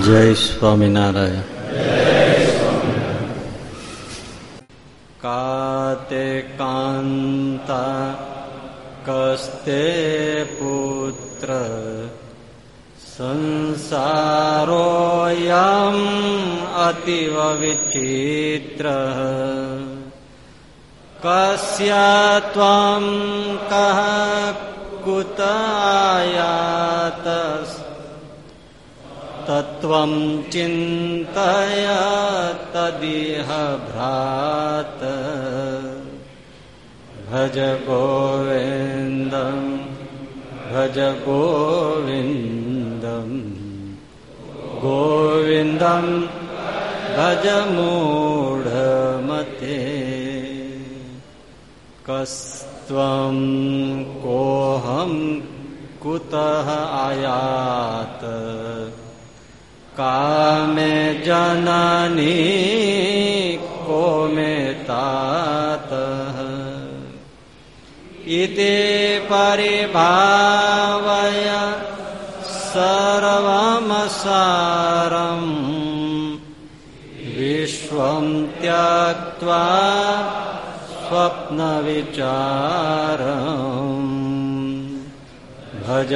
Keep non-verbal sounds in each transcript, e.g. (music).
જય સ્વામિનારાયણ. કાતે કાંતા કસ્તે પુત્ર સંસારોયમ અતિવ વિચિત્ર. કસ્યા ત્વમ તત્વમ ચિંતય તદિહ ભ્રાત ભજ ગોવિંદમ ભજ ગોવિંદમ ગોવિંદમ ભજ મૂઢમતે કસ્ત્વં કોહમ કુતઃ આયાત કામે જનની को मे તાત ઇતિ પરિભાવય सर्वमसारम् विश्वं त्यक्त्वा સ્વપ્ન भज ભજ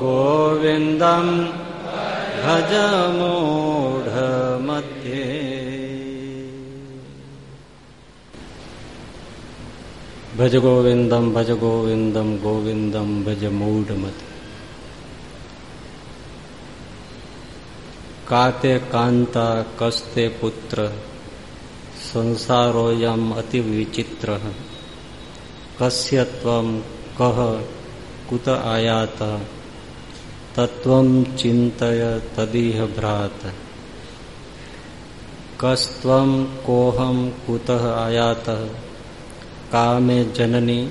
ગોવિંદમ ભજ મૂઢ મધ્યે ભજ ગોવિંદમ ભજ ગોવિંદમ ગોવિંદમ ભજ મૂઢ મધ્ય કાતે કાંતા કસ્તે પુત્ર સંસારોયમ અતિ વિચિત્ર કસ્ય ત્વમ કહ કુત આયાત તત્વમ ચિંતય તદીહ ભ્રાત કસ્ત્વમ કોહમ કુત આયાત કામે જનની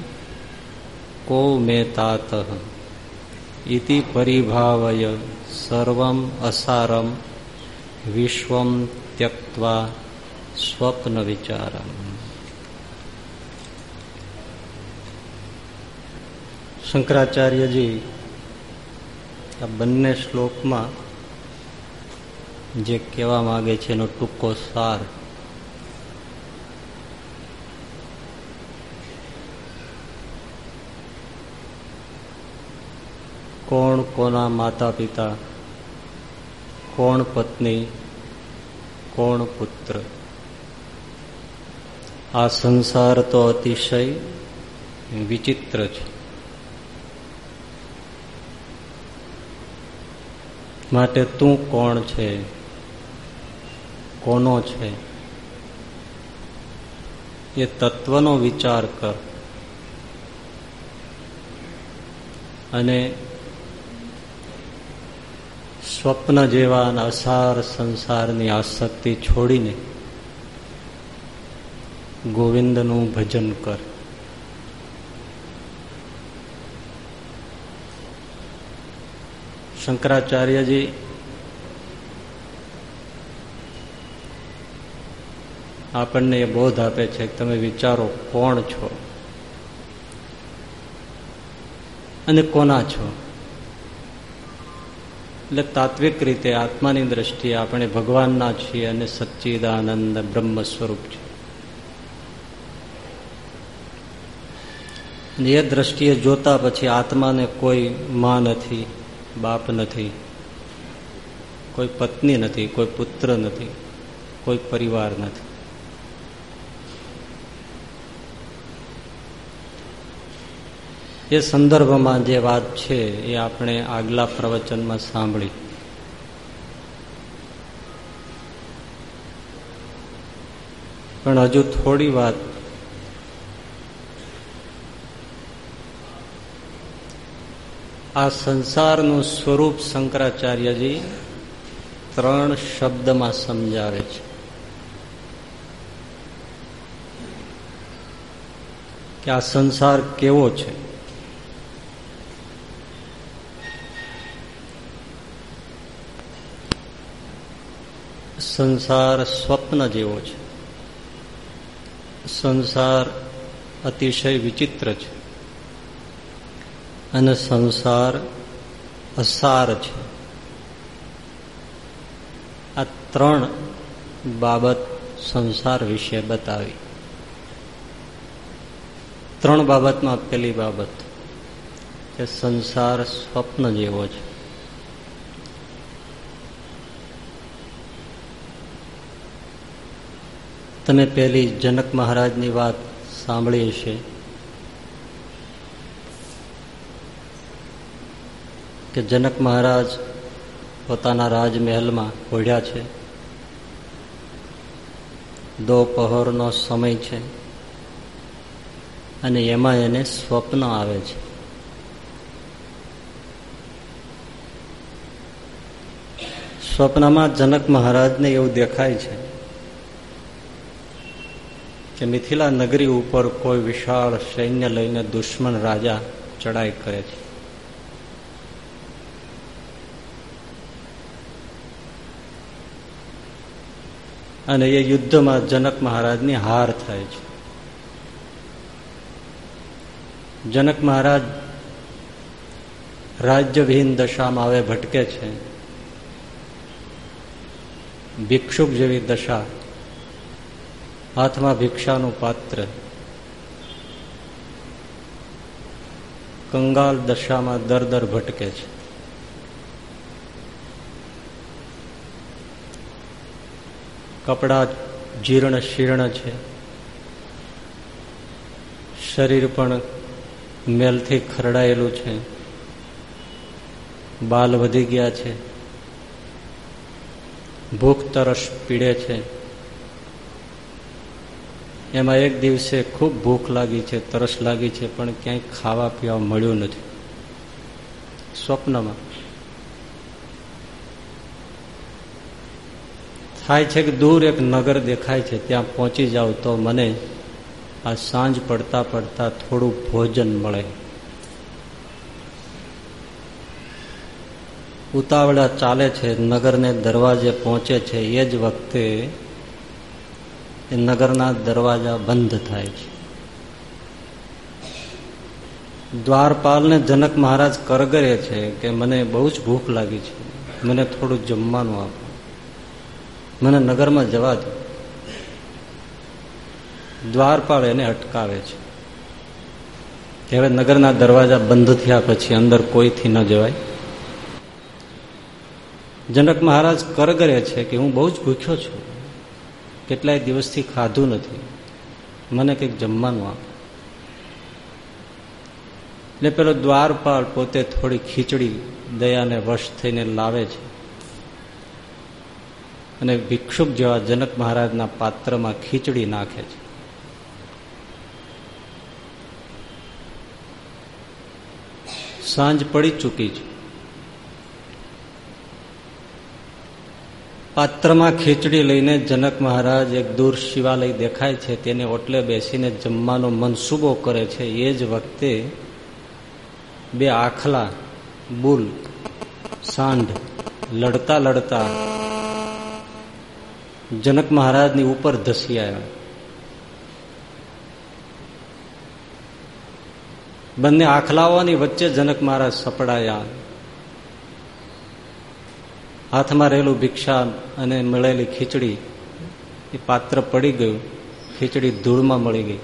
કો મે તાત ઇતિ પરિભાવય સર્વમ અસારમ વિશ્વમ ત્યક્વા સ્વપ્ન વિચારમ શંકરાચાર્યજી, આ બંને શ્લોકમાં જે કહેવા માગે છે એનો ટૂંકો સાર. કોણ કોના માતા પિતા કોણ પત્ની, કોણ પુત્ર? આ સંસાર તો અતિશય વિચિત્ર છે. માટે તું કોણ છે? કોનો છે? એ તત્વનો વિચાર કર. અને સ્વપ્ન જેવા અસાર સંસારની આસક્તિ છોડીને ગોવિંદનું ભજન કર. શંકરાચાર્યજી આપણને એ બોધ આપે છે કે તમે વિચારો કોણ છો અને કોના છો? એટલે તાત્વિક રીતે આત્માની દ્રષ્ટિએ આપણે ભગવાનના છીએ અને સચ્ચિદાનંદ બ્રહ્મ સ્વરૂપ છે. એ દ્રષ્ટિએ જોતા પછી આત્માને કોઈ માં નથી. બાપ નથી, કોઈ પત્ની નથી, કોઈ પુત્ર નથી, કોઈ પરિવાર નથી. એ સંદર્ભમાં જે વાત છે એ આપણે આગલા પ્રવચનમાં સાંભળી. પણ હજુ થોડી વાત આ સંસારનું સ્વરૂપ શંકરાચાર્યજી ત્રણ શબ્દમાં સમજાવે છે. કે આ સંસાર કેવો છે? સંસાર સ્વપ્ન જેવો છે. સંસાર અતિશય વિચિત્ર છે. અને સંસાર અસાર છે. આ ત્રણ બાબત સંસાર વિશે બતાવી. ત્રણ બાબતમાં પેલી બાબત કે સંસાર સ્વપ્ન જેવો છે. તમે પેલી જનક મહારાજની વાત સાંભળી હશે. કે જનક મહારાજ પોતાના રાજમહેલમાં ઓઢ્યા છે. દોપહરનો સમય છે અને એમાં એને સ્વપ્ન આવે છે. સ્વપ્નમાં જનક મહારાજને એવું દેખાય છે કે મિથિલા નગરી ઉપર કોઈ વિશાળ સૈન્ય લઈને દુશ્મન રાજા ચડાઈ કરે છે. અને એ યુદ્ધમાં જનક મહારાજની હાર થાય છે. જનક મહારાજ રાજ્યવિહીન દશામાં આવે ભટકે છે. ભિક્ષુક જેવી દશા, હાથમાં ભિક્ષાનું પાત્ર. કંગાલ દશામાં દર દર ભટકે છે. કપડા જીર્ણ શીર્ણ છે. શરીર પણ મેલથી ખરડાયેલું છે. બાલ વધી ગયા છે. ભૂખ તરસ પીડે છે. એમાં એક દિવસે ખૂબ ભૂખ લાગી છે, તરસ લાગી છે, પણ ક્યાંય ખાવા પીવા મળ્યું નથી. સ્વપ્નમાં થાય છે કે દૂર એક નગર દેખાય છે, ત્યાં પહોંચી જાઉં તો મને આ સાંજ પડતા પડતા થોડું ભોજન મળે. ઉતાવળા ચાલે છે, નગરને દરવાજે પહોંચે છે. એ જ વખતે એ નગરના દરવાજા બંધ થાય છે. દ્વારપાલને જનક મહારાજ કરગરે છે કે મને બહુ જ ભૂખ લાગી છે. મને થોડું જમવાનું આપો. મને નગરમાં જવા દો. દ્વારપાળ એને અટકાવે છે. હવે નગરના દરવાજા બંધ થયા પછી અંદર કોઈથી ન જવાય. જનક મહારાજ કરગરે છે કે હું બહુ જ ભૂખ્યો છું. કેટલાય દિવસથી ખાધું નથી. મને કંઈક જમવાનું આપ. ને પેલો દ્વારપાળ પોતે થોડી ખીચડી દયાને વશ થઈને લાવે છે. અને ભિક્ષુક જેવા જનક મહારાજના પાત્રમાં ખીચડી નાખે છે. સાંજ પડી ચૂકી છે. પાત્રમાં ખીચડી લઈને જનક મહારાજ એક દૂર શિવાલય દેખાય છે, તેને ઓટલે બેસીને જમવાનો મનસૂબો કરે છે. એ જ વખતે બે આખલા, બુલ, સાંઢ લડતા લડતા જનક મહારાજની ઉપર ધસી આવ્યા. બંને આખલાઓની વચ્ચે જનક મહારાજ સપડાયા. હાથમાં રહેલું ભિક્ષા અને મળેલી ખીચડી એ પાત્ર પડી ગયું. ખીચડી ધૂળમાં મળી ગઈ.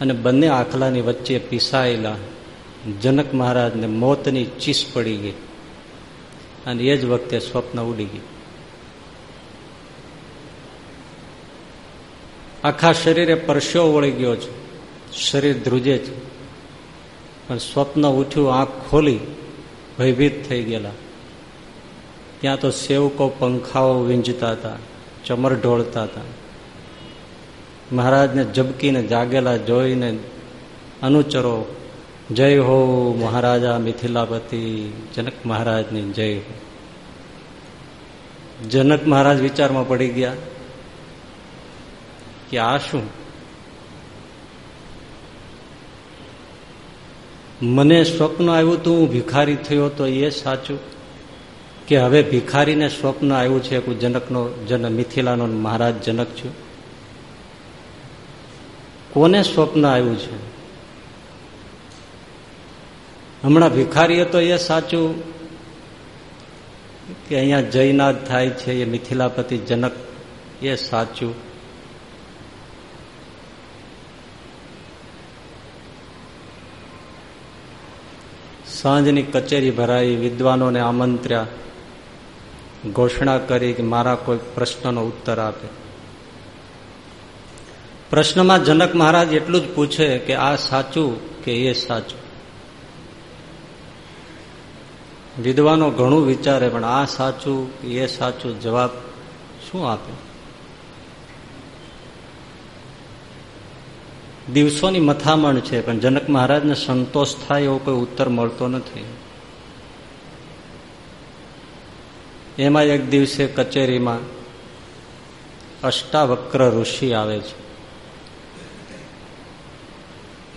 અને બંને આખલાની વચ્ચે પીસાયેલા જનક મહારાજને મોતની ચીસ પડી ગઈ. અને એ જ વખતે સ્વપ્ન ઉડી ગઈ આખા શરીરે પરસ્યો વળી ગયો છે. શરીર ધ્રુજે છે. પણ સ્વપ્ન ઉઠ્યું, આંખ ખોલી, ભયભીત થઈ ગયેલા. ત્યાં તો સેવકો પંખાઓ વીંજતા હતા, ચમર ઢોળતા હતા. મહારાજને જબકીને જાગેલા જોઈને અનુચરો, જય હો મહારાજા મિથિલાપતિ, જનક મહારાજની જય હો. જનક મહારાજ વિચારમાં પડી ગયા. કે આ શું? મને સ્વપ્ન આવ્યું તો હું ભિખારી થયો તો એ સાચું કે હવે ભિખારીને સ્વપ્ન આવ્યું છે કે જનકનો, જન મિથિલાનો મહારાજ જનક છું. કોને સ્વપ્ન આવ્યું છે? હમણાં ભિખારીએ તો એ સાચું કે અહીંયા જયનાથ થાય છે, એ મિથિલાપતિ જનક, એ સાચું. સાંજની કચેરી ભરાઈ વિદ્વાનોને આમંત્ર્યા, ઘોષણા કરી કે મારા કોઈ પ્રશ્નનો ઉત્તર આપે. પ્રશ્નમાં જનક મહારાજ એટલું જ પૂછે કે આ સાચું કે એ સાચું? વિદ્વાનો ઘણું વિચારે, પણ આ સાચું એ સાચું? જવાબ શું આપે? દિવસોની મથામણ છે, પણ જનક મહારાજને સંતોષ થાય એવો કોઈ ઉત્તર મળતો નથી. એમાં એક દિવસે કચેરીમાં અષ્ટાવક્ર ઋષિ આવે છે.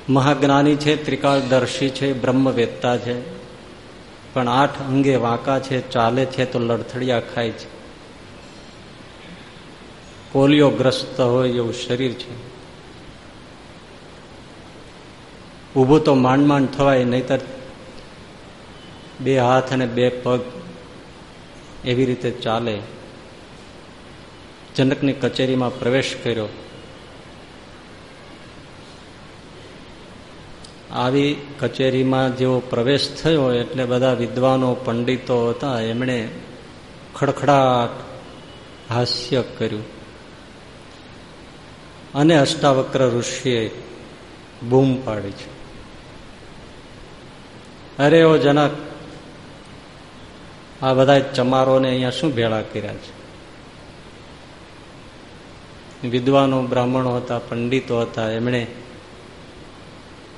મહાજ્ઞાની છે, ત્રિકાળદર્શી છે, બ્રહ્મવેત્તા છે, પણ આઠ અંગે વાંકા છે, ચાલે છે, તો લડથડિયા ખાય છે. પોલિયોગ્રસ્ત હોય એવું શરીર છે. ઊભું તો માંડ માંડ થવાય, નહીતર બે હાથ અને બે પગ એવી રીતે ચાલે. જનકની કચેરીમાં પ્રવેશ કર્યો. આવી કચેરીમાં જેવો પ્રવેશ થયો, એટલે બધા વિદ્વાનો, પંડિતો હતા, એમણે ખડખડાટ હાસ્ય કર્યું. અને અષ્ટાવક્ર ઋષિએ બૂમ પાડી છે. અરે ઓ જનક, આ બધા ચમારોને અહીંયા શું ભેળા કર્યા છે? વિદ્વાનો, બ્રાહ્મણો હતા, પંડિતો હતા, એમણે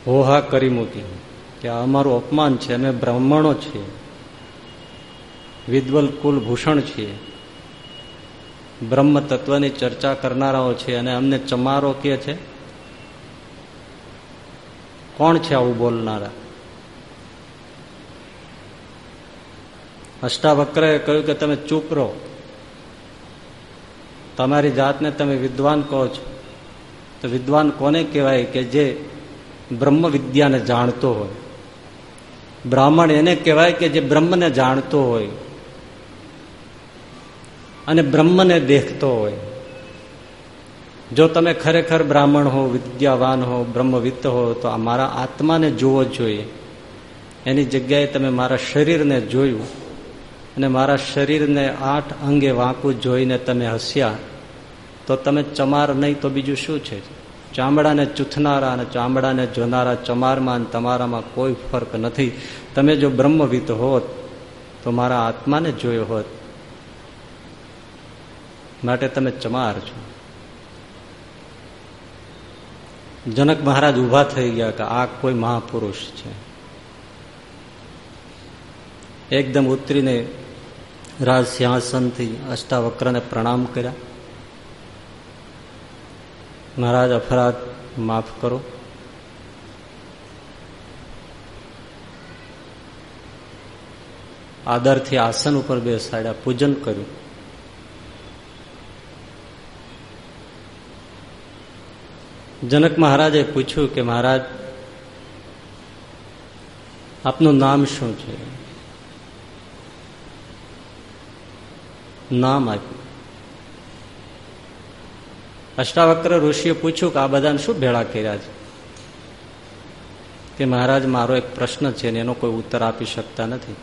હોહા કરી મૂકી કે અમારું અપમાન છે, અમે બ્રાહ્મણો છીએ, વિદ્વલ કુલ ભૂષણ છીએ, બ્રહ્મ તત્વની ચર્ચા કરનારાઓ છે અને અમને ચમારો કે છે? કોણ છે આવું બોલનારા? અષ્ટાવક્રએ કહ્યું કે તમે ચૂપ રહો. તમારી જાતને તમે વિદ્વાન કહો છો. તો વિદ્વાન કોને કહેવાય કે જે બ્રહ્મ વિદ્યાને જાણતો હોય? બ્રાહ્મણ એને કહેવાય કે જે બ્રહ્મને જાણતો હોય અને બ્રહ્મને દેખતો હોય. જો તમે ખરેખર બ્રાહ્મણ હો, વિદ્યાવાન હો, બ્રહ્મવિત્ત હો, તો મારા આત્માને જોવો જોઈએ. એની જગ્યાએ તમે મારા શરીરને જોયું. અને મારા શરીરને આઠ અંગે વાંકું જોઈને તમે હસ્યા, તો તમે ચમાર નહીં, તો બીજું શું છે? ચામડાને ચૂથનારા અને ચામડાને જોનારા ચમારમાં અને તમારામાં કોઈ ફરક નથી. તમે જો બ્રહ્મવિત હોત, તો મારા આત્માને જોયો હોત. માટે તમે ચમાર છો. જનક મહારાજ ઊભા થઈ ગયા કે આ કોઈ મહાપુરુષ છે. એકદમ ઉતરીને રાજ સિંહાસનથી અષ્ટાવક્રને પ્રણામ કર્યા મહારાજ અપરાધ માફ કરો આદરથી આસન ઉપર બેસાડ્યા પૂજન કર્યું જનક મહારાજે પૂછ્યું કે મહારાજ આપનું નામ શું છે નામ આપ્યું. અષ્ટાવક્ર ઋષિએ પૂછ્યું કે આ બધાને શું ભેળા કર્યા છે? કે મહારાજ, મારો એક પ્રશ્ન છે ને એનો કોઈ ઉત્તર આપી શકતા નથી.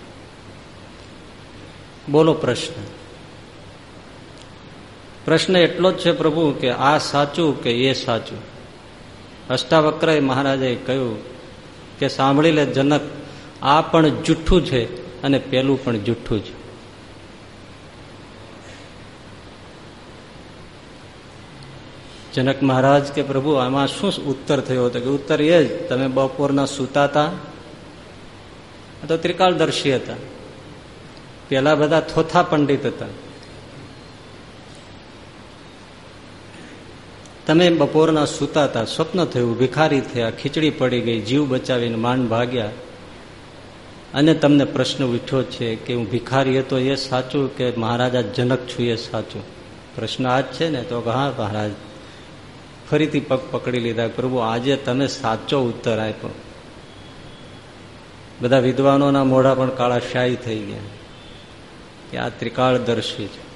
બોલો પ્રશ્ન. પ્રશ્ન એટલો જ છે પ્રભુ કે આ સાચું કે એ સાચું? અષ્ટાવક્રએ મહારાજે કહ્યું કે સાંભળી લે જનક, આ પણ જુઠ્ઠું છે અને પેલું પણ જુઠ્ઠું છે. જનક મહારાજ કે પ્રભુ, આમાં શું ઉત્તર થયો હતો? કે ઉત્તર એ જ, તમે બપોરના સૂતા હતા. તો ત્રિકાળદર્શી હતા. પેલા બધા થોથા પંડિત હતા. તમે બપોરના સૂતા હતા, સ્વપ્ન થયું, ભિખારી થયા, ખીચડી પડી ગઈ, જીવ બચાવીને માંડ ભાગ્યા. અને તમને પ્રશ્ન ઉઠ્યો છે કે હું ભિખારી હતો એ સાચું કે મહારાજા જનક છું એ સાચું? પ્રશ્ન આ જ છે ને, તો હા, મહારાજ. ફરીથી પગ પકડી લીધા, પ્રભુ, આજે તમે સાચો ઉત્તર આપ્યો. બધા વિદ્વાનોના મોઢા પણ કાળા શાહી થઈ ગયા કે આ ત્રિકાળદર્શી છે.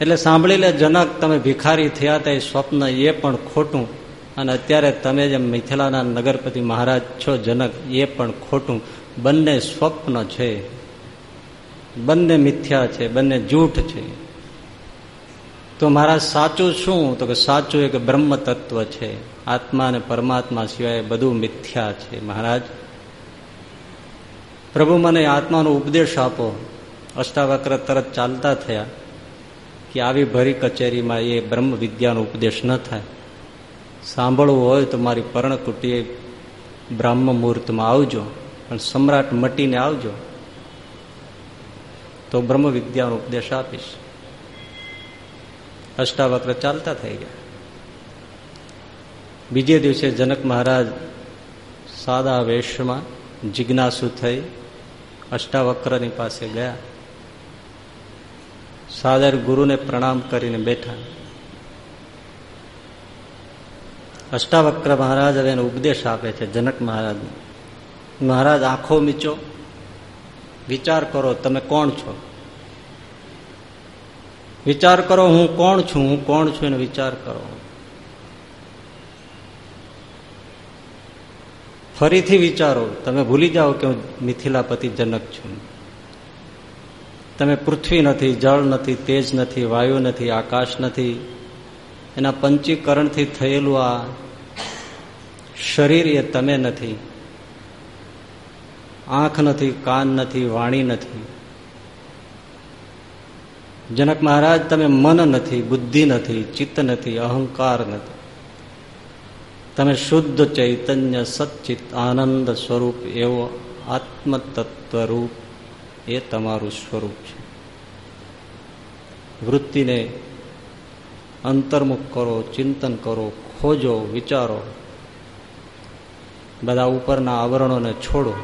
એટલે સાંભળી લે, જનક, તમે ભિખારી થયા હતા સ્વપ્ન એ પણ ખોટું અને અત્યારે તમે જેમ મિથિલાના નગરપતિ મહારાજ છો, જનક, એ પણ ખોટું. બંને સ્વપ્ન છે. બંને મિથ્યા છે, બંને જૂઠ છે. તો મારા સાચું શું? તો કે સાચું એક બ્રહ્મ તત્વ છે. આત્મા અને પરમાત્મા સિવાય બધું મિથ્યા છે. મહારાજ, પ્રભુ મને આત્માનો ઉપદેશ આપો. અષ્ટાવક્ર તરત ચાલતા થયા કે આવી ભરી કચેરીમાં એ બ્રહ્મ વિદ્યાનો ઉપદેશ ન થાય. સાંભળવું હોય તો મારી પર્ણકુટીએ બ્રાહ્મ મુહૂર્તમાં આવજો, પણ સમ્રાટ મટીને આવજો. તો બ્રહ્મ વિદ્યાનો ઉપદેશ આપીશ. અષ્ટાવક્ર ચાલતા થઈ ગયા. બીજે દિવસે જનક મહારાજ સાદા વેશમાં જિજ્ઞાસુ થઈ અષ્ટાવક્રની પાસે ગયા. સાદર ગુરુને પ્રણામ કરીને બેઠા. અષ્ટાવક્ર મહારાજ હવે એનો ઉપદેશ આપે છે જનક મહારાજ મહારાજ આંખો મીચો. વિચાર કરો તમે કોણ છો? વિચાર કરો હું કોણ છું, હું કોણ છું એનો વિચાર કરો. ફરીથી વિચારો, તમે ભૂલી જાઓ કે હું મિથિલાપતિ જનક છું. તમે પૃથ્વી નથી, જળ નથી, તેજ નથી, વાયુ નથી, આકાશ નથી. એના પંચીકરણથી થયેલું આ શરીર એ તમે નથી. આંખ નથી, કાન નથી, વાણી નથી. જનક મહારાજ, તમે મન નથી, બુદ્ધિ નથી, ચિત્ત નથી, અહંકાર નથી. તમે શુદ્ધ ચૈતન્ય સચ્ચિત આનંદ સ્વરૂપ એવો આત્મતત્વ રૂપ એ તમારું સ્વરૂપ છે. વૃત્તિને અંતર્મુખ કરો, ચિંતન કરો, ખોજો, વિચારો. બધા ઉપરના આવરણોને છોડો.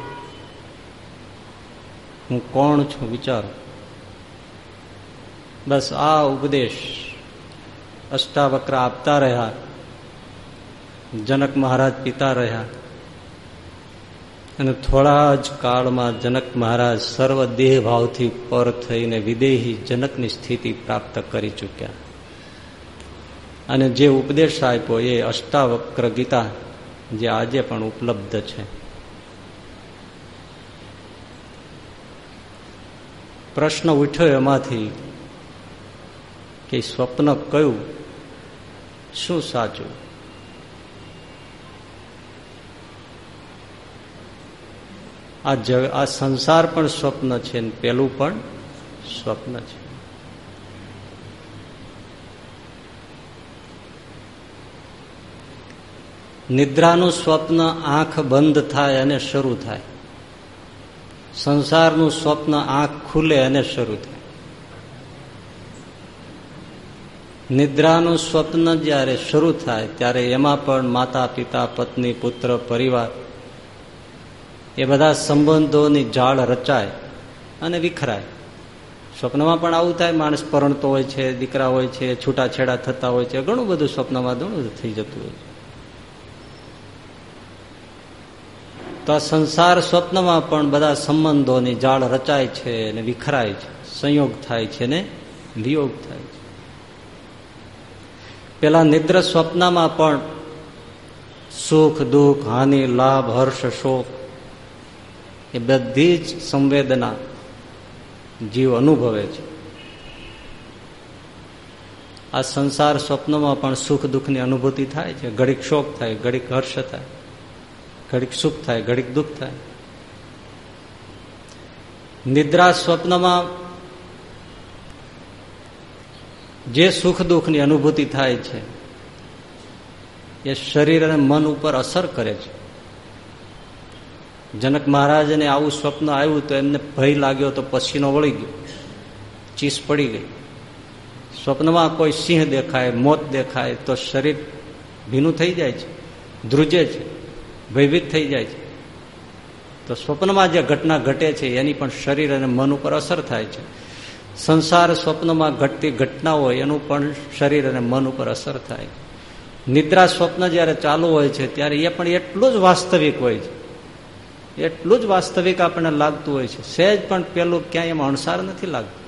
હું કોણ છું વિચારો? બસ આ ઉપદેશ અષ્ટાવક્ર આપતા રહ્યા. જનક મહારાજ પિતા રહ્યા. અને થોડા જ કાળમાં જનક મહારાજ સર્વ દેહ ભાવથી પર થઈને વિદેહી જનકની સ્થિતિ પ્રાપ્ત કરી ચૂક્યા. અને જે ઉપદેશ આપ્યો એ અષ્ટાવક્ર ગીતા જે આજે પણ ઉપલબ્ધ છે. પ્રશ્ન ઉઠ્યો એમાંથી કે સ્વપ્ન કયું? શું સાચું? આ જગ, આ સંસાર પણ સ્વપ્ન છે ને પેલું પણ સ્વપ્ન છે. નિદ્રાનું સ્વપ્ન આંખ બંધ થાય અને શરૂ થાય. સંસારનું સ્વપ્ન આંખ ખુલે અને શરૂ થાય. નિદ્રાનું સ્વપ્ન જ્યારે શરૂ થાય, ત્યારે એમાં પણ માતા, પિતા, પત્ની, પુત્ર, પરિવાર એ બધા સંબંધોની જાળ રચાય અને વિખરાય. સ્વપ્નમાં પણ આવું થાય, માણસ પરણતો હોય છે, દીકરા હોય છે, છૂટાછેડા થતા હોય છે, ઘણું બધું સ્વપ્નમાં ઘણું થઈ જતું હોય છે. તો સંસાર સ્વપ્નમાં પણ બધા સંબંધોની જાળ રચાય છે અને વિખરાય છે, સંયોગ થાય છે ને વિયોગ થાય છે. પેલા નિદ્ર સ્વપ્નમાં પણ સુખ, દુઃખ, હાનિ, લાભ, હર્ષ, શોક, એ બધી જ સંવેદના જીવ અનુભવે છે. આ સંસાર સ્વપ્નમાં પણ સુખ, દુઃખની અનુભૂતિ થાય છે. ઘડીક શોક થાય, ઘડીક હર્ષ થાય, ઘડીક સુખ થાય, ઘડીક દુઃખ થાય. નિદ્રા સ્વપ્નમાં જે સુખ દુઃખની અનુભૂતિ થાય છે, એ શરીર અને મન ઉપર અસર કરે છે. જનક મહારાજને આવું સ્વપ્ન આવ્યું તો એમને ભય લાગ્યો તો પસીનો વળી ગયો, ચીસ પડી ગઈ. સ્વપ્નમાં કોઈ સિંહ દેખાય, મોત દેખાય તો શરીર ભીનું થઈ જાય છે, ધ્રુજે છે, ભયભીત થઈ જાય છે. તો સ્વપ્નમાં જે ઘટના ઘટે છે, એની પણ શરીર અને મન ઉપર અસર થાય છે. સંસાર સ્વપ્નમાં ઘટતી ઘટના હોય એનું પણ શરીર અને મન ઉપર અસર થાય. નિદ્રા સ્વપ્ન જ્યારે ચાલુ હોય છે, ત્યારે એ પણ એટલું જ વાસ્તવિક હોય છે. એટલું જ વાસ્તવિક આપણને લાગતું હોય છે. સહેજ પણ પેલું ક્યાંય એમાં અણસાર નથી લાગતું.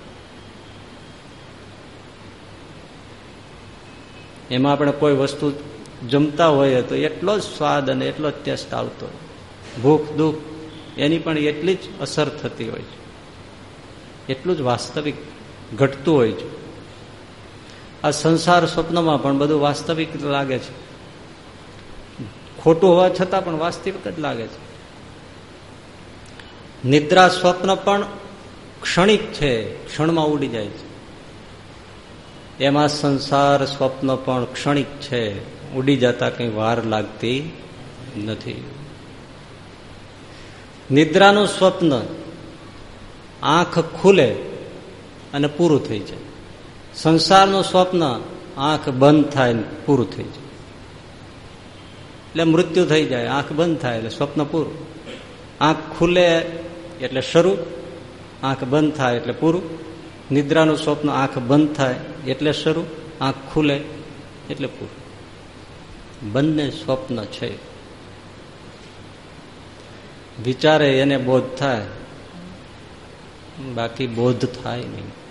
એમાં આપણે કોઈ વસ્તુ જમતા હોઈએ તો એટલો જ સ્વાદ અને એટલો જ ટેસ્ટ આવતો ભૂખ, દુઃખ, એની પણ એટલી જ અસર થતી હોય છે. એટલું જ વાસ્તવિક ઘટતું હોય છે. આ સંસાર સ્વપ્નમાં પણ બધું વાસ્તવિક લાગે છે. ખોટું હોવા છતાં પણ વાસ્તવિક જ લાગે છે. નિદ્રા સ્વપ્ન પણ ક્ષણિક છે, ક્ષણમાં ઉડી જાય છે. એમાં સંસાર સ્વપ્ન પણ ક્ષણિક છે, ઉડી જતા કઈ વાર લાગતી નથી. નિદ્રાનું સ્વપ્ન આંખ ખુલે અને પૂરું થઈ જાય. સંસારનું સ્વપ્ન આંખ બંધ થાય પૂરું થઈ જાય. એટલે મૃત્યુ થઈ જાય, આંખ બંધ થાય એટલે સ્વપ્ન પૂરું. આંખ ખુલે એટલે શરૂ, આંખ બંધ થાય એટલે પૂરું. નિદ્રાનું સ્વપ્ન આંખ બંધ થાય એટલે શરૂ, આંખ ખુલે એટલે પૂરું. બંને સ્વપ્ન છે. વિચારે એને બોધ થાય બાકી બોધ થાય નહીં.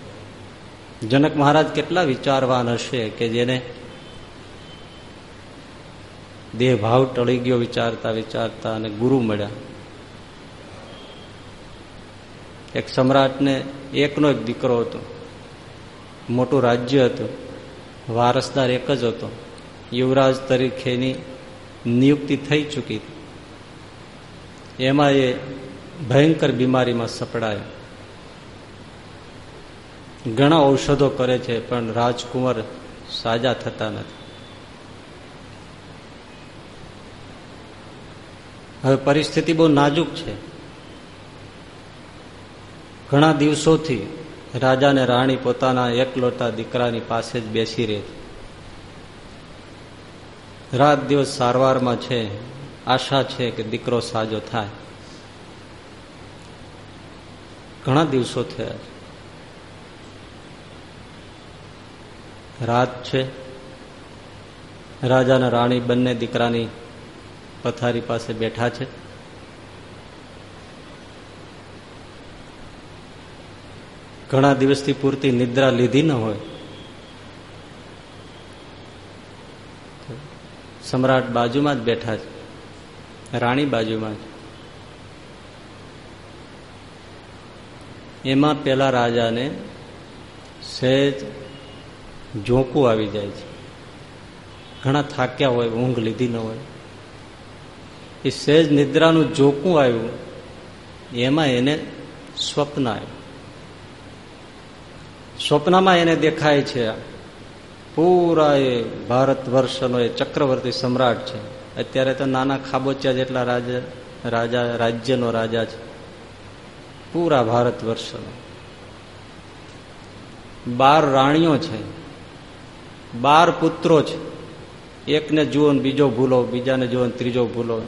જનક મહારાજ કેટલા વિચારવાન હશે કે જેને દેહ ભાવ ટળી ગયો વિચારતા વિચારતા અને ગુરુ મળ્યા. એક સમ્રાટને એકનો એક દીકરો હતો. મોટું રાજ્ય હતું. વારસદાર એક જ હતો. યુવરાજ તરીકેની નિયુક્તિ થઈ ચૂકી એમાં એ ભયંકર બીમારીમાં સપડાયો. ઘણા ઔષધો કરે છે, પણ રાજકુમાર સાજા થતા નથી. હવે પરિસ્થિતિ બહુ નાજુક છે. ઘણા દિવસોથી રાજા ને રાણી પોતાના એકલોતા દીકરાની પાસે જ બેસી રહે રાત દિવસ સારવારમાં છે, આશા છે કે દીકરો સાજો થાય. ઘણા દિવસો થયા રાત છે. રાજા અને રાણી બંને દીકરાની પથારી પાસે બેઠા છે. ઘણા દિવસથી પૂરતી નિદ્રા લીધી ન હોય. સમ્રાટ બાજુમાં જ બેઠા છે. રાણી બાજુમાં જ. એમાં પેલા રાજાને સહેજ ઝોંકું આવી જાય છે. ઘણા થાક્યા હોય, ઊંઘ લીધી ન હોય. એ સહેજ નિદ્રાનું જોકું આવ્યું. એમાં એને સ્વપ્ન આવ્યું. સ્વપ્નમાં એને દેખાય છે, પૂરા એ ભારત વર્ષનો એ ચક્રવર્તી સમ્રાટ છે. અત્યારે તો નાના ખાબોચિયા જેટલા રાજા રાજા, રાજ્યનો રાજા છે. પૂરા ભારત વર્ષનો. બાર રાણીઓ છે. બાર પુત્રો છે. એકને જુઓ બીજો ભૂલો, બીજાને જુઓ ત્રીજો ભૂલો.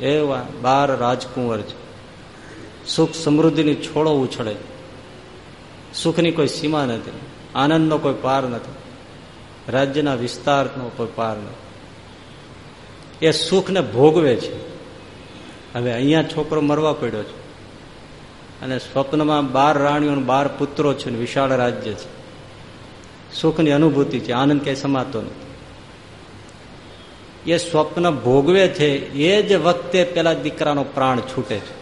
એવા બાર રાજકુંવર છે. સુખ સમૃદ્ધિની છોડો ઉછળે સુખની કોઈ સીમા નથી, આનંદનો કોઈ પાર નથી, રાજ્યના વિસ્તારનો કોઈ પાર નથી. એ સુખને ભોગવે છે. હવે અહીંયા છોકરો મરવા પડ્યો છે. અને સ્વપ્નમાં બાર રાણીઓ બાર પુત્રો છે વિશાળ રાજ્ય છે. સુખની અનુભૂતિ છે, આનંદ ક્યાંય સમાતો નથી એ સ્વપ્ન ભોગવે છે, એ જ વખતે પેલા દીકરાનો પ્રાણ છૂટે છે.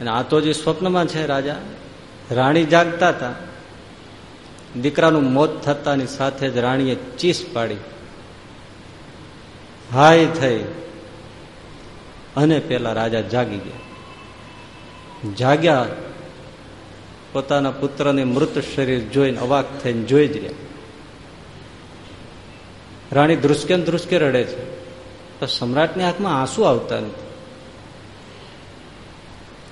અને આ તો જે સ્વપ્નમાં છે રાજા, રાણી જાગતા હતા, દીકરાનું મોત થતાની સાથે જ રાણીએ ચીસ પાડી. હાય થઈ. અને પેલા રાજા જાગી ગયા. જાગ્યા પોતાના પુત્રને મૃત શરીર જોઈને અવાક થઈને જોઈ જ રહ્યા. રાણી ધ્રુસકે ધ્રુસકે રડે છે. તો સમ્રાટની આંખમાં આંસુ આવતા નથી.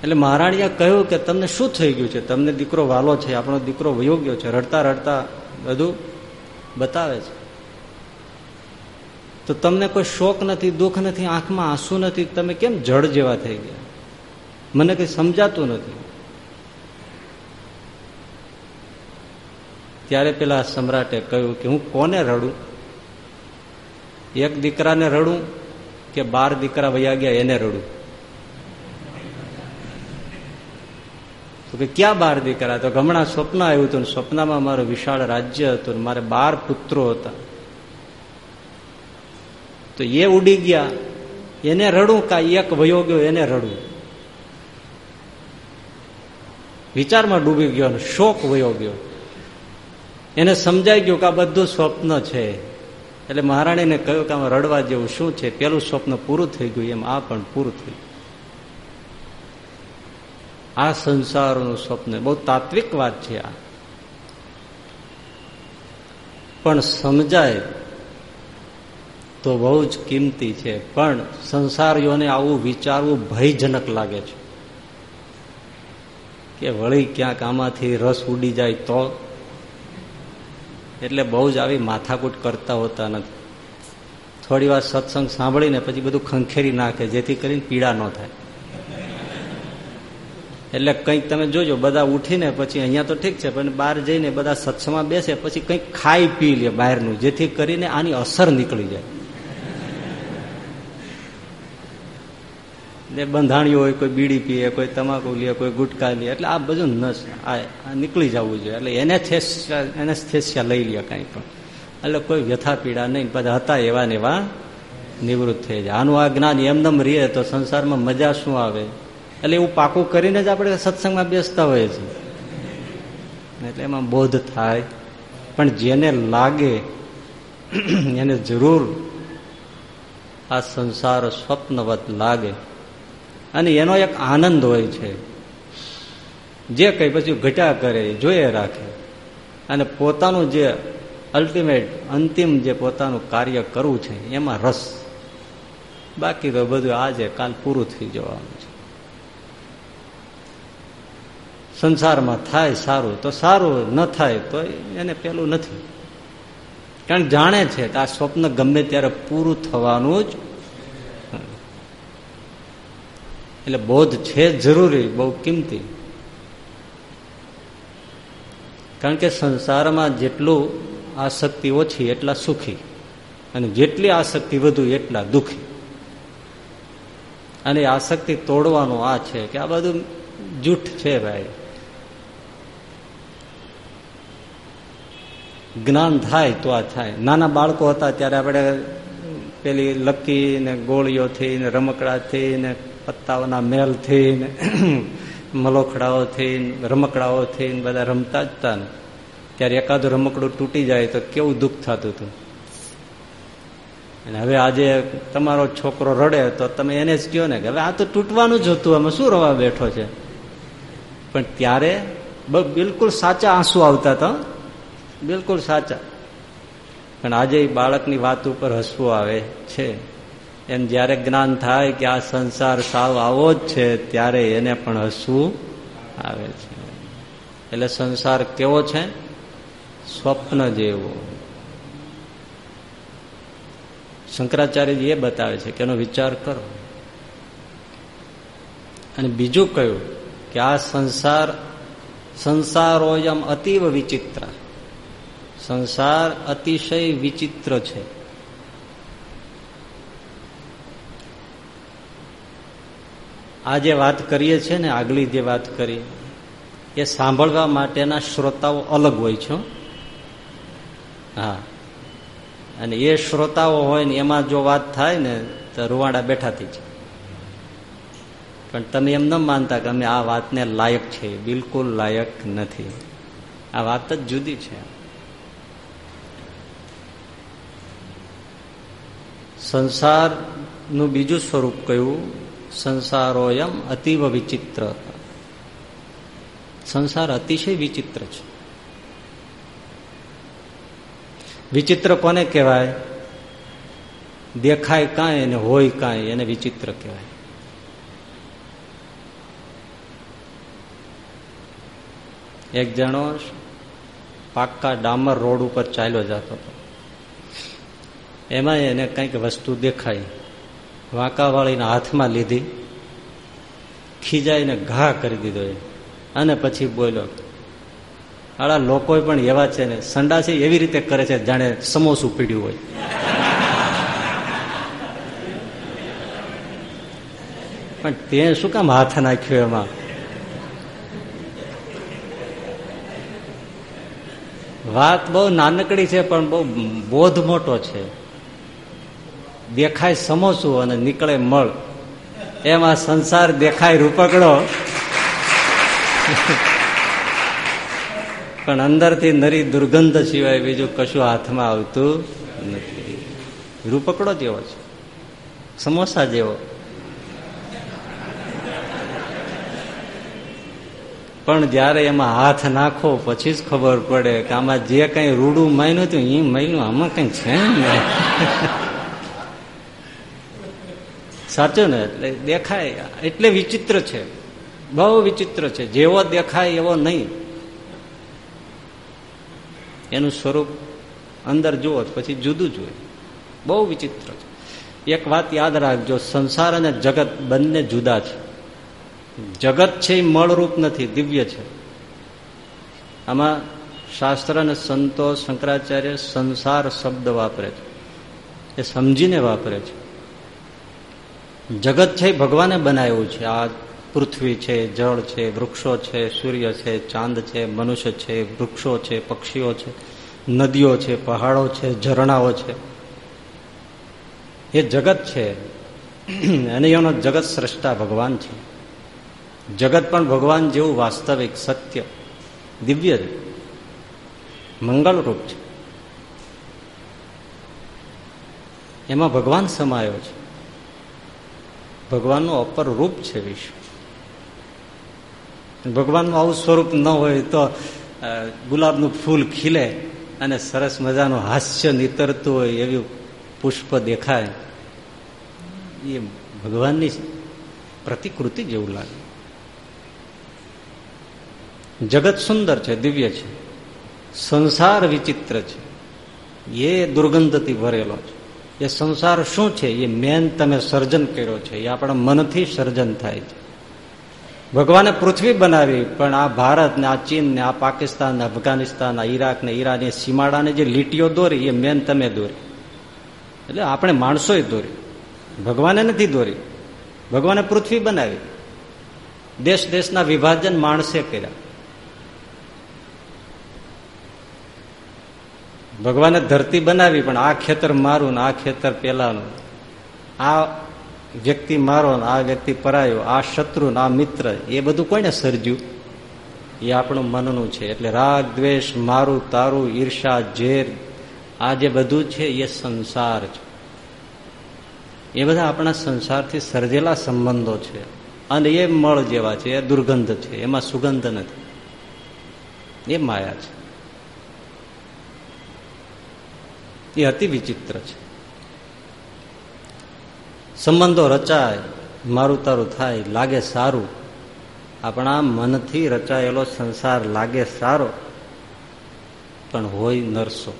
એટલે મહારાણીએ કહ્યું કે તમને શું થઈ ગયું છે? તમને દીકરો વાલો છે, આપણો દીકરો વયો છે. રડતા રડતા બધું બતાવે છે. તો તમને કોઈ શોક નથી, દુઃખ નથી, આંખમાં આંસુ નથી? તમે કેમ જળ જેવા થઈ ગયા? મને કઈ સમજાતું નથી. ત્યારે પેલા સમ્રાટે કહ્યું કે હું કોને રડું? એક દીકરાને રડું કે બાર દીકરા વયા ગયા એને રડું? તો કે ક્યાં બાર દીકરા? તો હમણાં સ્વપ્ન આવ્યું હતું સ્વપ્નમાં મારું વિશાળ રાજ્ય હતું મારે બાર પુત્રો હતા. તો એ ઉડી ગયા. એને રડું કા એક વયો ગયો, એને રડું. વિચારમાં ડૂબી ગયો અને શોક વયો ગયો. એને સમજાઈ ગયું કે આ બધું સ્વપ્ન છે. એટલે મહારાણીને કહ્યું કે આમાં રડવા જેવું શું છે? પેલું સ્વપ્ન પૂરું થઈ ગયું, એમ આ પણ પૂરું થયું આ સંસારનું સ્વપ્ન, બહુ તાત્વિક વાત છે આ. પણ સમજાય તો બહુ જ કિંમતી છે. પણ સંસારીઓને આવું વિચારવું ભયજનક લાગે છે. કે વળી ક્યાંક આમાંથી રસ ઉડી જાય તો એટલે બહુ જ આવી માથાકૂટ કરતા હોતા નથી. થોડી વાર સત્સંગ સાંભળીને પછી બધું ખંખેરી નાખે, જેથી કરીને પીડા ન થાય. એટલે કંઈક તમે જોજો, બધા ઉઠીને પછી અહીંયા તો ઠીક છે, પણ બહાર જઈને બધા સત્સંગમાં બેસે, પછી કંઈક ખાઈ પી લે બહારનું, જેથી કરીને આની અસર નીકળી જાય. બંધાણીઓ હોય, કોઈ બીડી પીએ, કોઈ તમાકુ લે, કોઈ ગુટકા લે, એટલે આ બધું નસ, આ નીકળી જવું જોઈએ. એટલે એને એને થેસ્યા લઈ લે કાંઈ પણ. એટલે કોઈ વ્યથા પીડા નહીં, બધા હતા એવા ને એવા નિવૃત્ત થઈ જાય. આનું આ જ્ઞાન એમનેમ રહે તો સંસારમાં મજા શું આવે? એટલે એવું પાકું કરીને જ આપણે સત્સંગમાં બેસતા હોઈએ છીએ. એટલે એમાં બોધ થાય. પણ જેને લાગે, એને જરૂર આ સંસાર સ્વપ્નવત લાગે. અને એનો એક આનંદ હોય છે. જે કંઈ પછી ઘટ્યા કરે જોઈએ રાખે. અને પોતાનું જે અલ્ટિમેટ અંતિમ જે પોતાનું કાર્ય કરવું છે, એમાં રસ. બાકી તો બધું આજે કાલ પૂરું થઈ જવાનું છે. સંસારમાં થાય સારું, તો સારું, ન થાય તો એને પેલું નથી. કારણ જાણે છે કે આ સ્વપ્ન ગમે ત્યારે પૂરું થવાનું જ એટલે બોધ છે જરૂરી, બહુ કિંમતી. કારણ કે સંસારમાં જેટલું આસક્તિ ઓછી, એટલા સુખી. અને જેટલી આસક્તિ વધુ, એટલા દુખી. અને આસક્તિ તોડવાનું આ છે કે આ બધું જૂઠ છે ભાઈ. જ્ઞાન થાય તો આ થાય. નાના બાળકો હતા ત્યારે આપણે પેલી લકી ને ગોળીઓથી ને રમકડાથી ને પત્તાઓના મેલ થઈને, (clears throat) મલોખડાઓ થઈને, રમકડાઓ થઈને બધા રમતા જ હતા ને. ત્યારે એકાદું રમકડું તૂટી જાય તો કેવું દુઃખ થતું હતું. અને હવે આજે તમારો છોકરો રડે તો તમે એને જ કહો ને કે, હવે આ તો તૂટવાનું જ હતું અમે શું રવા બેઠો છે? પણ ત્યારે બિલકુલ સાચા આંસુ આવતા હતા બિલકુલ સાચા. પણ આજે બાળકની વાત ઉપર હસવું આવે છે. એમ જયારે જ્ઞાન થાય કે આ સંસાર સાવ આવો જ છે, ત્યારે એને પણ હસવું આવે છે. એટલે સંસાર કેવો છે? સ્વપ્ન જેવો. શંકરાચાર્યજી એ બતાવે છે કે એનો વિચાર કરો. અને બીજું કયું કે આ સંસાર, સંસારોયમ અતીવ વિચિત્ર. સંસાર અતિશય વિચિત્ર છે. આ જે વાત કરીએ છીએ ને, આગલી જે વાત કરી એ સાંભળવા માટેના શ્રોતાઓ અલગ હોય છે, હા. અને એ શ્રોતાઓ હોય ને, એમાં જો વાત થાય ને, તો રૂવાડા બેઠાથી છે પણ તમે એમ ન માનતા કે અમે આ વાતને લાયક છે. બિલકુલ લાયક નથી. આ વાત જ જુદી છે. સંસારનું બીજું સ્વરૂપ કયું? સંસારોયમ અતીવ વિચિત્ર. સંસાર અતિશય વિચિત્ર છે. વિચિત્ર કોને કહેવાય? દેખાય કાંઈ અને હોય કાંઈ એને વિચિત્ર કહેવાય. એક જણો પાક્કા ડામર રોડ ઉપર ચાલ્યો જતો હતો. એમાં એને કંઈક વસ્તુ દેખાઈ. વાંકાવાળીના હાથમાં લીધી, ખીજાઈને ઘા કરી દીધો એ. અને પછી બોલ્યો આડા લોકો પણ એવા છે ને સંડા છે એવી રીતે કરે છે જાણે સમોસું પીડ્યું હોય. પણ તે શું કામ હાથ નાખ્યો એમાં? વાત બહુ નાનકડી છે, પણ બહુ બોધ મોટો છે. દેખાય સમોસું અને નીકળે મળ. એમાં સંસાર દેખાય રૂપકડો. પણ અંદરથી નરી દુર્ગંધ સિવાય બીજું કશું હાથમાં આવતું નથી. રૂપકડો જેવો છે. સમોસા જેવો. પણ જયારે એમાં હાથ નાખો, પછી જ ખબર પડે કે આમાં જે કઈ રૂડું માન્યું હતું એ માન્યું આમાં કઈ છે ને સાચું ને? એટલે દેખાય, એટલે વિચિત્ર છે. બહુ વિચિત્ર છે. જેવો દેખાય એવો નહીં. એનું સ્વરૂપ અંદર જુઓ પછી જુદું જુએ બહુ વિચિત્ર છે. એક વાત યાદ રાખજો, સંસાર અને જગત બંને જુદા છે. જગત છે એ મળરૂપ નથી, દિવ્ય છે. આમાં શાસ્ત્ર અને સંતો શંકરાચાર્ય સંસાર શબ્દ વાપરે છે. એ સમજીને વાપરે છે. જગત છે ભગવાને બનાવ્યું છે. આ પૃથ્વી છે, જળ છે, વૃક્ષો છે, સૂર્ય છે, ચાંદ છે, મનુષ્ય છે, વૃક્ષો છે, પક્ષીઓ છે, નદીઓ છે, પહાડો છે, ઝરણાઓ છે. એ જગત છે. અને એનો જગત સ્રષ્ટા ભગવાન છે. જગત પણ ભગવાન જેવું વાસ્તવિક સત્ય, દિવ્ય મંગલરૂપ છે. એમાં ભગવાન સમાયો છે. ભગવાનનું અપર રૂપ છે વિશ્વ. ભગવાનનું આવું સ્વરૂપ ન હોય તો ગુલાબનું ફૂલ ખીલે અને સરસ મજાનું હાસ્ય નીતરતું હોય એવું પુષ્પ દેખાય. એ ભગવાનની પ્રતિકૃતિ જેવું લાગે. જગત સુંદર છે, દિવ્ય છે. સંસાર વિચિત્ર છે. એ દુર્ગંધથી ભરેલો છે. એ સંસાર શું છે? એ મેન તમે સર્જન કર્યો છે. એ આપણા મનથી સર્જન થાય છે. ભગવાને પૃથ્વી બનાવી, પણ આ ભારત ને, આ ચીન ને, આ પાકિસ્તાન ને, અફઘાનિસ્તાન ઈરાક ને, ઈરાન સીમાડાને જે લીટીઓ દોરી, એ મેન તમે દોરી. એટલે આપણે માણસોએ દોરી. ભગવાને નથી દોરી. ભગવાને પૃથ્વી બનાવી. દેશ દેશના વિભાજન માણસે કર્યા. ભગવાને ધરતી બનાવી, પણ આ ખેતર મારું ને આ ખેતર પેલાનું. આ વ્યક્તિ મારો ને આ વ્યક્તિ પરાયો, આ શત્રુ આ મિત્ર, એ બધું કોઈને સર્જ્યું? એ આપણું મનનું છે. એટલે રાગ, દ્વેષ, મારું, તારું, ઈર્ષા, ઝેર, આ જે બધું છે, એ સંસાર છે. એ બધા આપણા સંસારથી સર્જેલા સંબંધો છે. અને એ મળ જેવા છે, એ દુર્ગંધ છે. એમાં સુગંધ નથી. એ માયા છે. એ અતિ વિચિત્ર છે. સંબંધો રચાય, મારું તારું થાય, લાગે સારું. આપણા મનથી રચાયેલો સંસાર લાગે સારો, પણ હોય નરસો.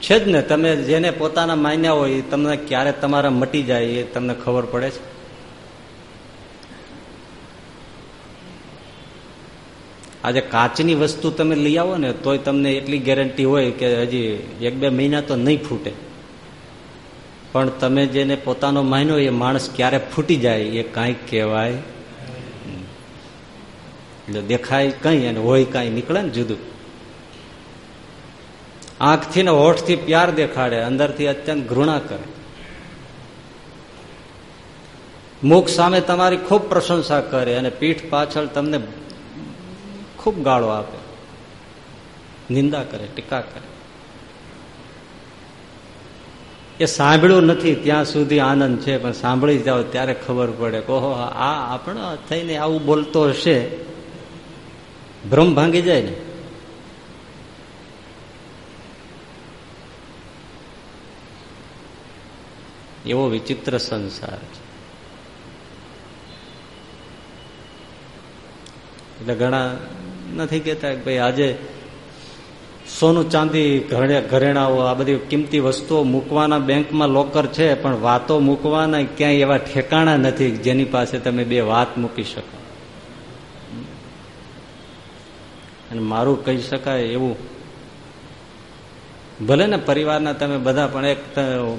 છે જ ને તમે જેને પોતાના માન્યા હોય તમને ક્યારે તમારા મટી જાય એ તમને ખબર પડે છે? આજે કાચની વસ્તુ તમે લઈ આવો ને, તોય તમને એટલી ગેરંટી હોય કે હજી એક બે મહિના તો નહીં ફૂટે. પણ તમે જેને પોતાનો માન્યો એ માણસ ક્યારે ફૂટી જાય એ કાંઈક કહેવાય એટલે દેખાય કઈ અને હોય કાંઈ નીકળે ને જુદું. આંખથી ને હોઠથી પ્યાર દેખાડે, અંદરથી અત્યંત ઘૃણા કરે. મુખ સામે તમારી ખૂબ પ્રશંસા કરે અને પીઠ પાછળ તમને ખૂબ ગાળો આપે. નિંદા કરે, ટીકા કરે. એ સાંભળ્યું નથી, ત્યાં સુધી આનંદ છે, પણ સાંભળી જાઓ, ત્યારે ખબર પડે કે ઓહો, આ આપણો થઈને આવું બોલતો હશે. ભ્રમ ભાંગી જાય ને. એવો વિચિત્ર સંસાર છે. એટલે ઘણા નથી કેતા ભાઈ આજે સોનું ચાંદી ઘરેણાઓ, આ બધી કિંમતી વસ્તુઓ મૂકવાના બેંકમાં લોકર છે, પણ વાતો મૂકવાના ક્યાંય એવા ઠેકાણા નથી જેની પાસે તમે બે વાત મૂકી શકો. અને મારું કહી શકાય એવું, ભલે ને પરિવારના તમે બધા પણ એક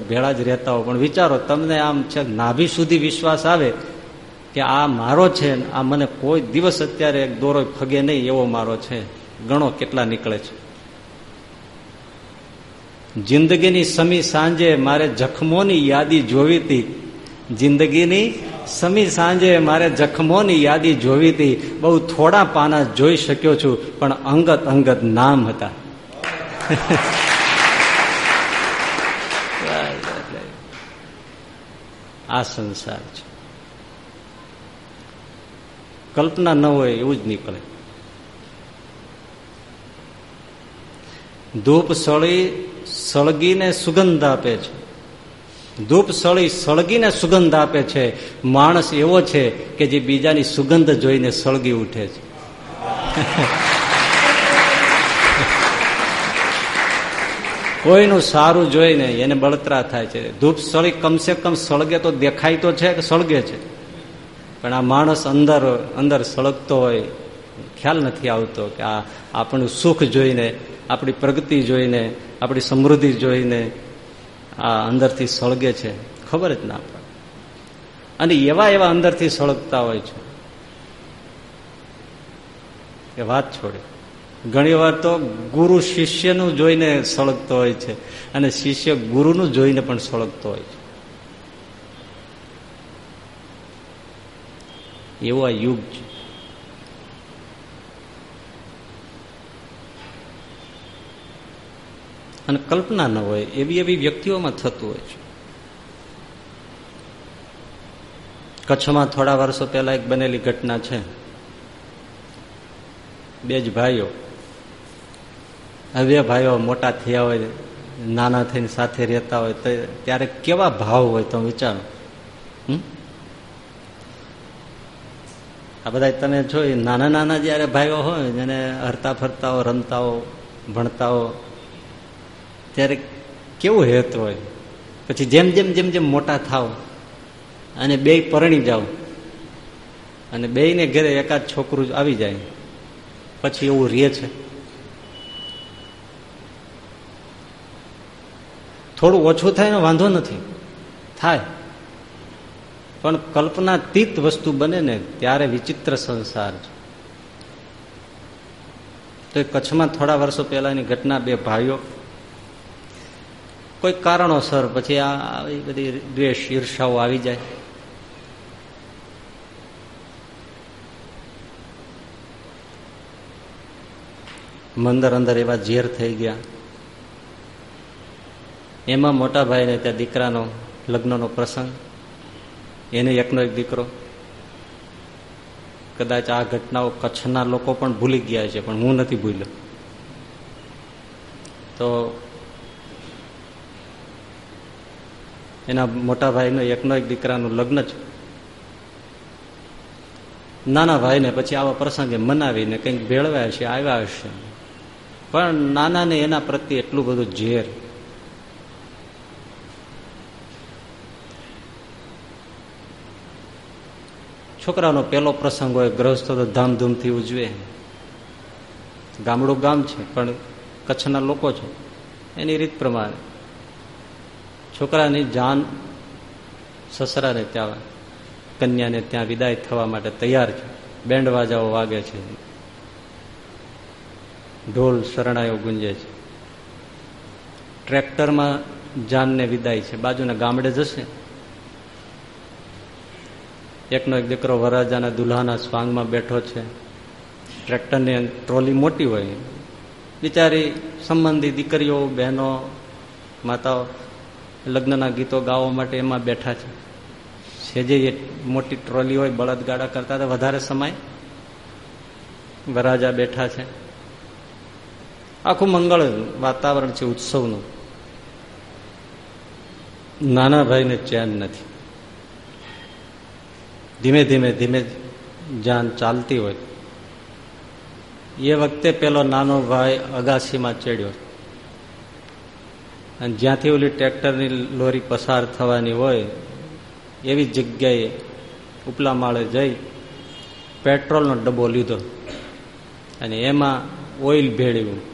ભેળા જ રહેતા હો, પણ વિચારો, તમને આમ છે નાભી સુધી વિશ્વાસ આવે કે આ મારો છે, આ મને કોઈ દિવસ અત્યારે એક દોરો ફગે નહીં એવો મારો છે. ગણો કેટલા નીકળે છે. જિંદગીની સમી સાંજે મારે જખમોની યાદી જોવી હતી. જિંદગીની સમી સાંજે મારે જખમોની યાદી જોવી હતી. બહુ થોડા પાના જોઈ શક્યો છું, પણ અંગત અંગત નામ હતા. (laughs) આ સંસાર છે. કલ્પના ન હોય એવું જ નીકળે. ધૂપ સળી સળગીને સુગંધ આપે છે. ધૂપ સળી સળગીને સુગંધ આપે છે. માણસ એવો છે કે જે બીજાની સુગંધ જોઈને સળગી ઉઠે છે. (laughs) કોઈનું સારું જોઈને એને બળતરા થાય છે. ધૂપ સળી કમસે કમ સળગે તો દેખાય તો છે કે સળગે છે? પણ આ માણસ અંદર અંદર સળગતો હોય, ખ્યાલ નથી આવતો કે આ આપણું સુખ જોઈને, આપણી પ્રગતિ જોઈને, આપણી સમૃદ્ધિ જોઈને આ અંદરથી સળગે છે. ખબર જ ના પડે. અને એવા એવા અંદરથી સળગતા હોય છે એ વાત છોડે. ઘણી વાર તો ગુરુ શિષ્યનું જોઈને સળગતો હોય છે અને શિષ્ય ગુરુનું જોઈને પણ સળગતો હોય છે. એવો આ યુગ છે. અને કલ્પના ન હોય, એવી એવી વ્યક્તિઓમાં થતું હોય છે. કચ્છમાં થોડા વર્ષો પહેલા એક બનેલી ઘટના છે. બે જ ભાઈઓ. હવે ભાઈઓ મોટા થયા હોય, નાના થઈને સાથે રહેતા હોય ત્યારે કેવા ભાવ હોય તો વિચારો? આ બધા તમે જોઈ નાના નાના જયારે ભાઈઓ હોય, જેને હરતા ફરતાઓ, રમતાઓ રમતા હો ભણતા હો ત્યારે કેવું હેત હોય? પછી જેમ જેમ જેમ જેમ મોટા થાવ અને બે પરણી જાઓ અને બેયને ઘરે એકાદ છોકરું આવી જાય, પછી એવું રે છે. થોડું ઓછું થાય ને વાંધો નથી. થાય. પણ કલ્પનાતીત વસ્તુ બને ને ત્યારે વિચિત્ર સંસાર છે. તો કચ્છમાં થોડા વર્ષો પહેલાની ઘટના બે ભાઈઓ, કોઈ કારણોસર પછી આ બધી દ્વેષ ઈર્ષાઓ આવી જાય. મંદર અંદર એવા ઝેર થઈ ગયા. એમાં મોટા ભાઈને ત્યાં દીકરાનો લગ્નનો પ્રસંગ એને એકનો એક દીકરો. કદાચ આ ઘટનાઓ કચ્છના લોકો પણ ભૂલી ગયા છે, પણ હું નથી ભૂલ્યો. તો એના મોટા ભાઈનો એકનો એક દીકરાનું લગ્ન છે નાના ભાઈને પછી આવા પ્રસંગે મનાવીને કંઈક ભેળવ્યા છે, આવ્યા હશે. પણ નાનાને એના પ્રત્યે એટલું બધું ઝેર. છોકરાનો પહેલો પ્રસંગ હોય, ગ્રહસ્થો તો ધામધૂમથી ઉજવે. ગામડું ગામ છે, પણ કચ્છના લોકો છે. એની રીત પ્રમાણે. છોકરાની જાન સસરાને ત્યાં, કન્યાને ત્યાં વિદાય થવા માટે તૈયાર છે. બેન્ડ વાજાઓ વાગે છે. ઢોલ શરણાઈઓ ગુંજે છે. ટ્રેક્ટરમાં જાનને વિદાય છે. બાજુના ગામડે જશે. એકનો એક દીકરો વરરાજાના દુલ્હાના સ્વાંગમાં બેઠો છે. ટ્રેક્ટરની ટ્રોલી મોટી હોય. બિચારી સંબંધી દીકરીઓ, બહેનો, માતાઓ લગ્નના ગીતો ગાવા માટે એમાં બેઠા છે. સેજે એ મોટી ટ્રોલી હોય, બળદગાડા કરતા તો વધારે સમય વરાજા બેઠા છે. આખું મંગળ વાતાવરણ છે ઉત્સવનું. નાના ભાઈને ચેન નથી. ધીમે ધીમે ધીમે જાન ચાલતી હોય. એ વખતે પેલો નાનો ભાઈ અગાસીમાં ચડ્યો. અને જ્યાંથી ઓલી ટ્રેક્ટરની લોરી પસાર થવાની હોય, એવી જગ્યાએ ઉપલા માળે જઈ પેટ્રોલનો ડબ્બો લીધો. અને એમાં ઓઇલ ભેળવ્યું.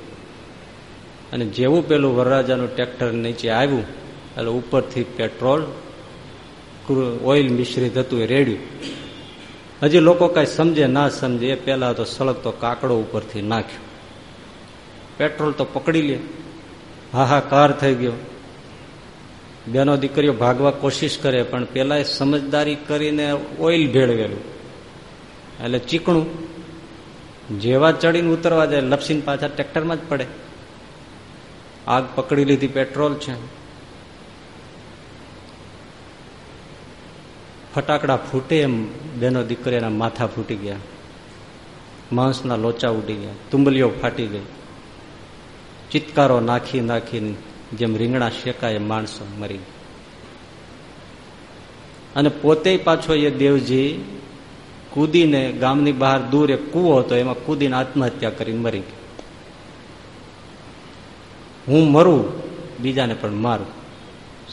અને જેવું પેલું વરરાજાનું ટ્રેક્ટર નીચે આવ્યું, એટલે ઉપરથી પેટ્રોલ ઓઇલ મિશ્રિત હતું, એ રેડ્યું. હજી લોકો કઈ સમજે, ના સમજે, એ પેલા તો સળગતો કાકડો ઉપરથી નાખ્યો. પેટ્રોલ તો પકડી લે. હાહાકાર થઈ ગયો. બેનો દીકરીઓ ભાગવા કોશિશ કરે, પણ પેલા સમજદારી કરીને ઓઇલ ભેળવેલું. એટલે ચીકણું, જેવા ચડીને ઉતરવા જાય, લપસીને પાછા ટ્રેક્ટરમાં જ પડે. આગ પકડી લીધી, પેટ્રોલ છે. ફટાકડા ફૂટે એમ બેનો દીકરીના માથા ફૂટી ગયા. માંસના લોચા ઉડી ગયા. તુંબલીઓ ફાટી ગઈ. ચિત્કારો નાખી નાખીને જેમ રીંગણા શેકાય માણસો મરી અને પોતે પાછો એ દેવજી કૂદીને ગામની બહાર દૂર એક કૂવો હતો, એમાં કૂદીને આત્મહત્યા કરીને મરી હું મરું, બીજાને પણ મારું.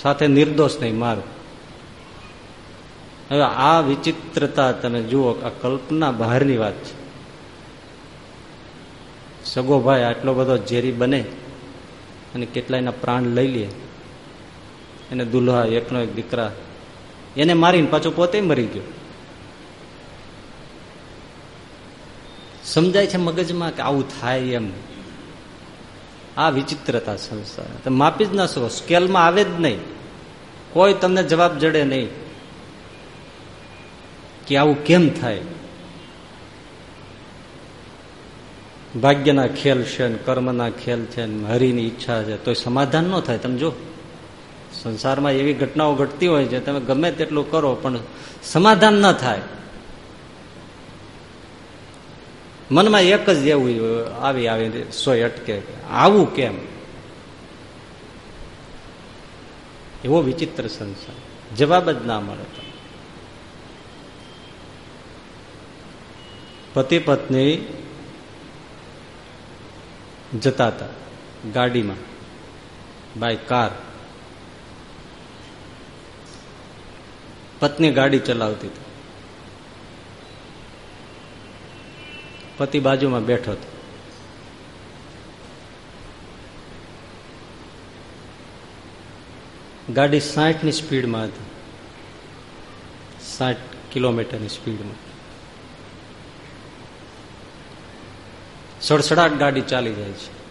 સાથે નિર્દોષ નહીં મારું. હવે આ વિચિત્રતા તમે જુઓ આ કલ્પના બહારની વાત છે. સગો ભાઈ આટલો બધો ઝેરી બને અને કેટલાયના પ્રાણ લઈ લે. એને દુલ્હા એકનો એક દીકરા એને મારીને પાછો પોતે મરી ગયો. સમજાય છે મગજમાં કે આવું થાય એમ. આ વિચિત્રતા સંસાર. માપી જ ના શકો. સ્કેલમાં આવે જ નહીં. કોઈ તમને જવાબ જડે નહીં. કે આવું કેમ થાય? ભાગ્યના ખેલ છે ને કર્મના ખેલ છે ને હરિની ઈચ્છા છે તો સમાધાન ન થાય. તમે જો, સંસારમાં એવી ઘટનાઓ ઘટતી હોય છે, તમે ગમે તેટલું કરો, પણ સમાધાન ન થાય. મનમાં એક જ એવું આવી આવી સોય અટકે આવું કેમ? એવો વિચિત્ર સંસાર. જવાબ જ ના મળે તો. પતિ પત્ની જતા હતા ગાડીમાં બાય કાર પત્ની ગાડી ચલાવતી હતી પતિ બાજુમાં બેઠો હતો ગાડી સાઠની સ્પીડમાં હતી સાઠ કિલોમીટરની સ્પીડમાં સડસડાટ ગાડી ચાલી જાય છે.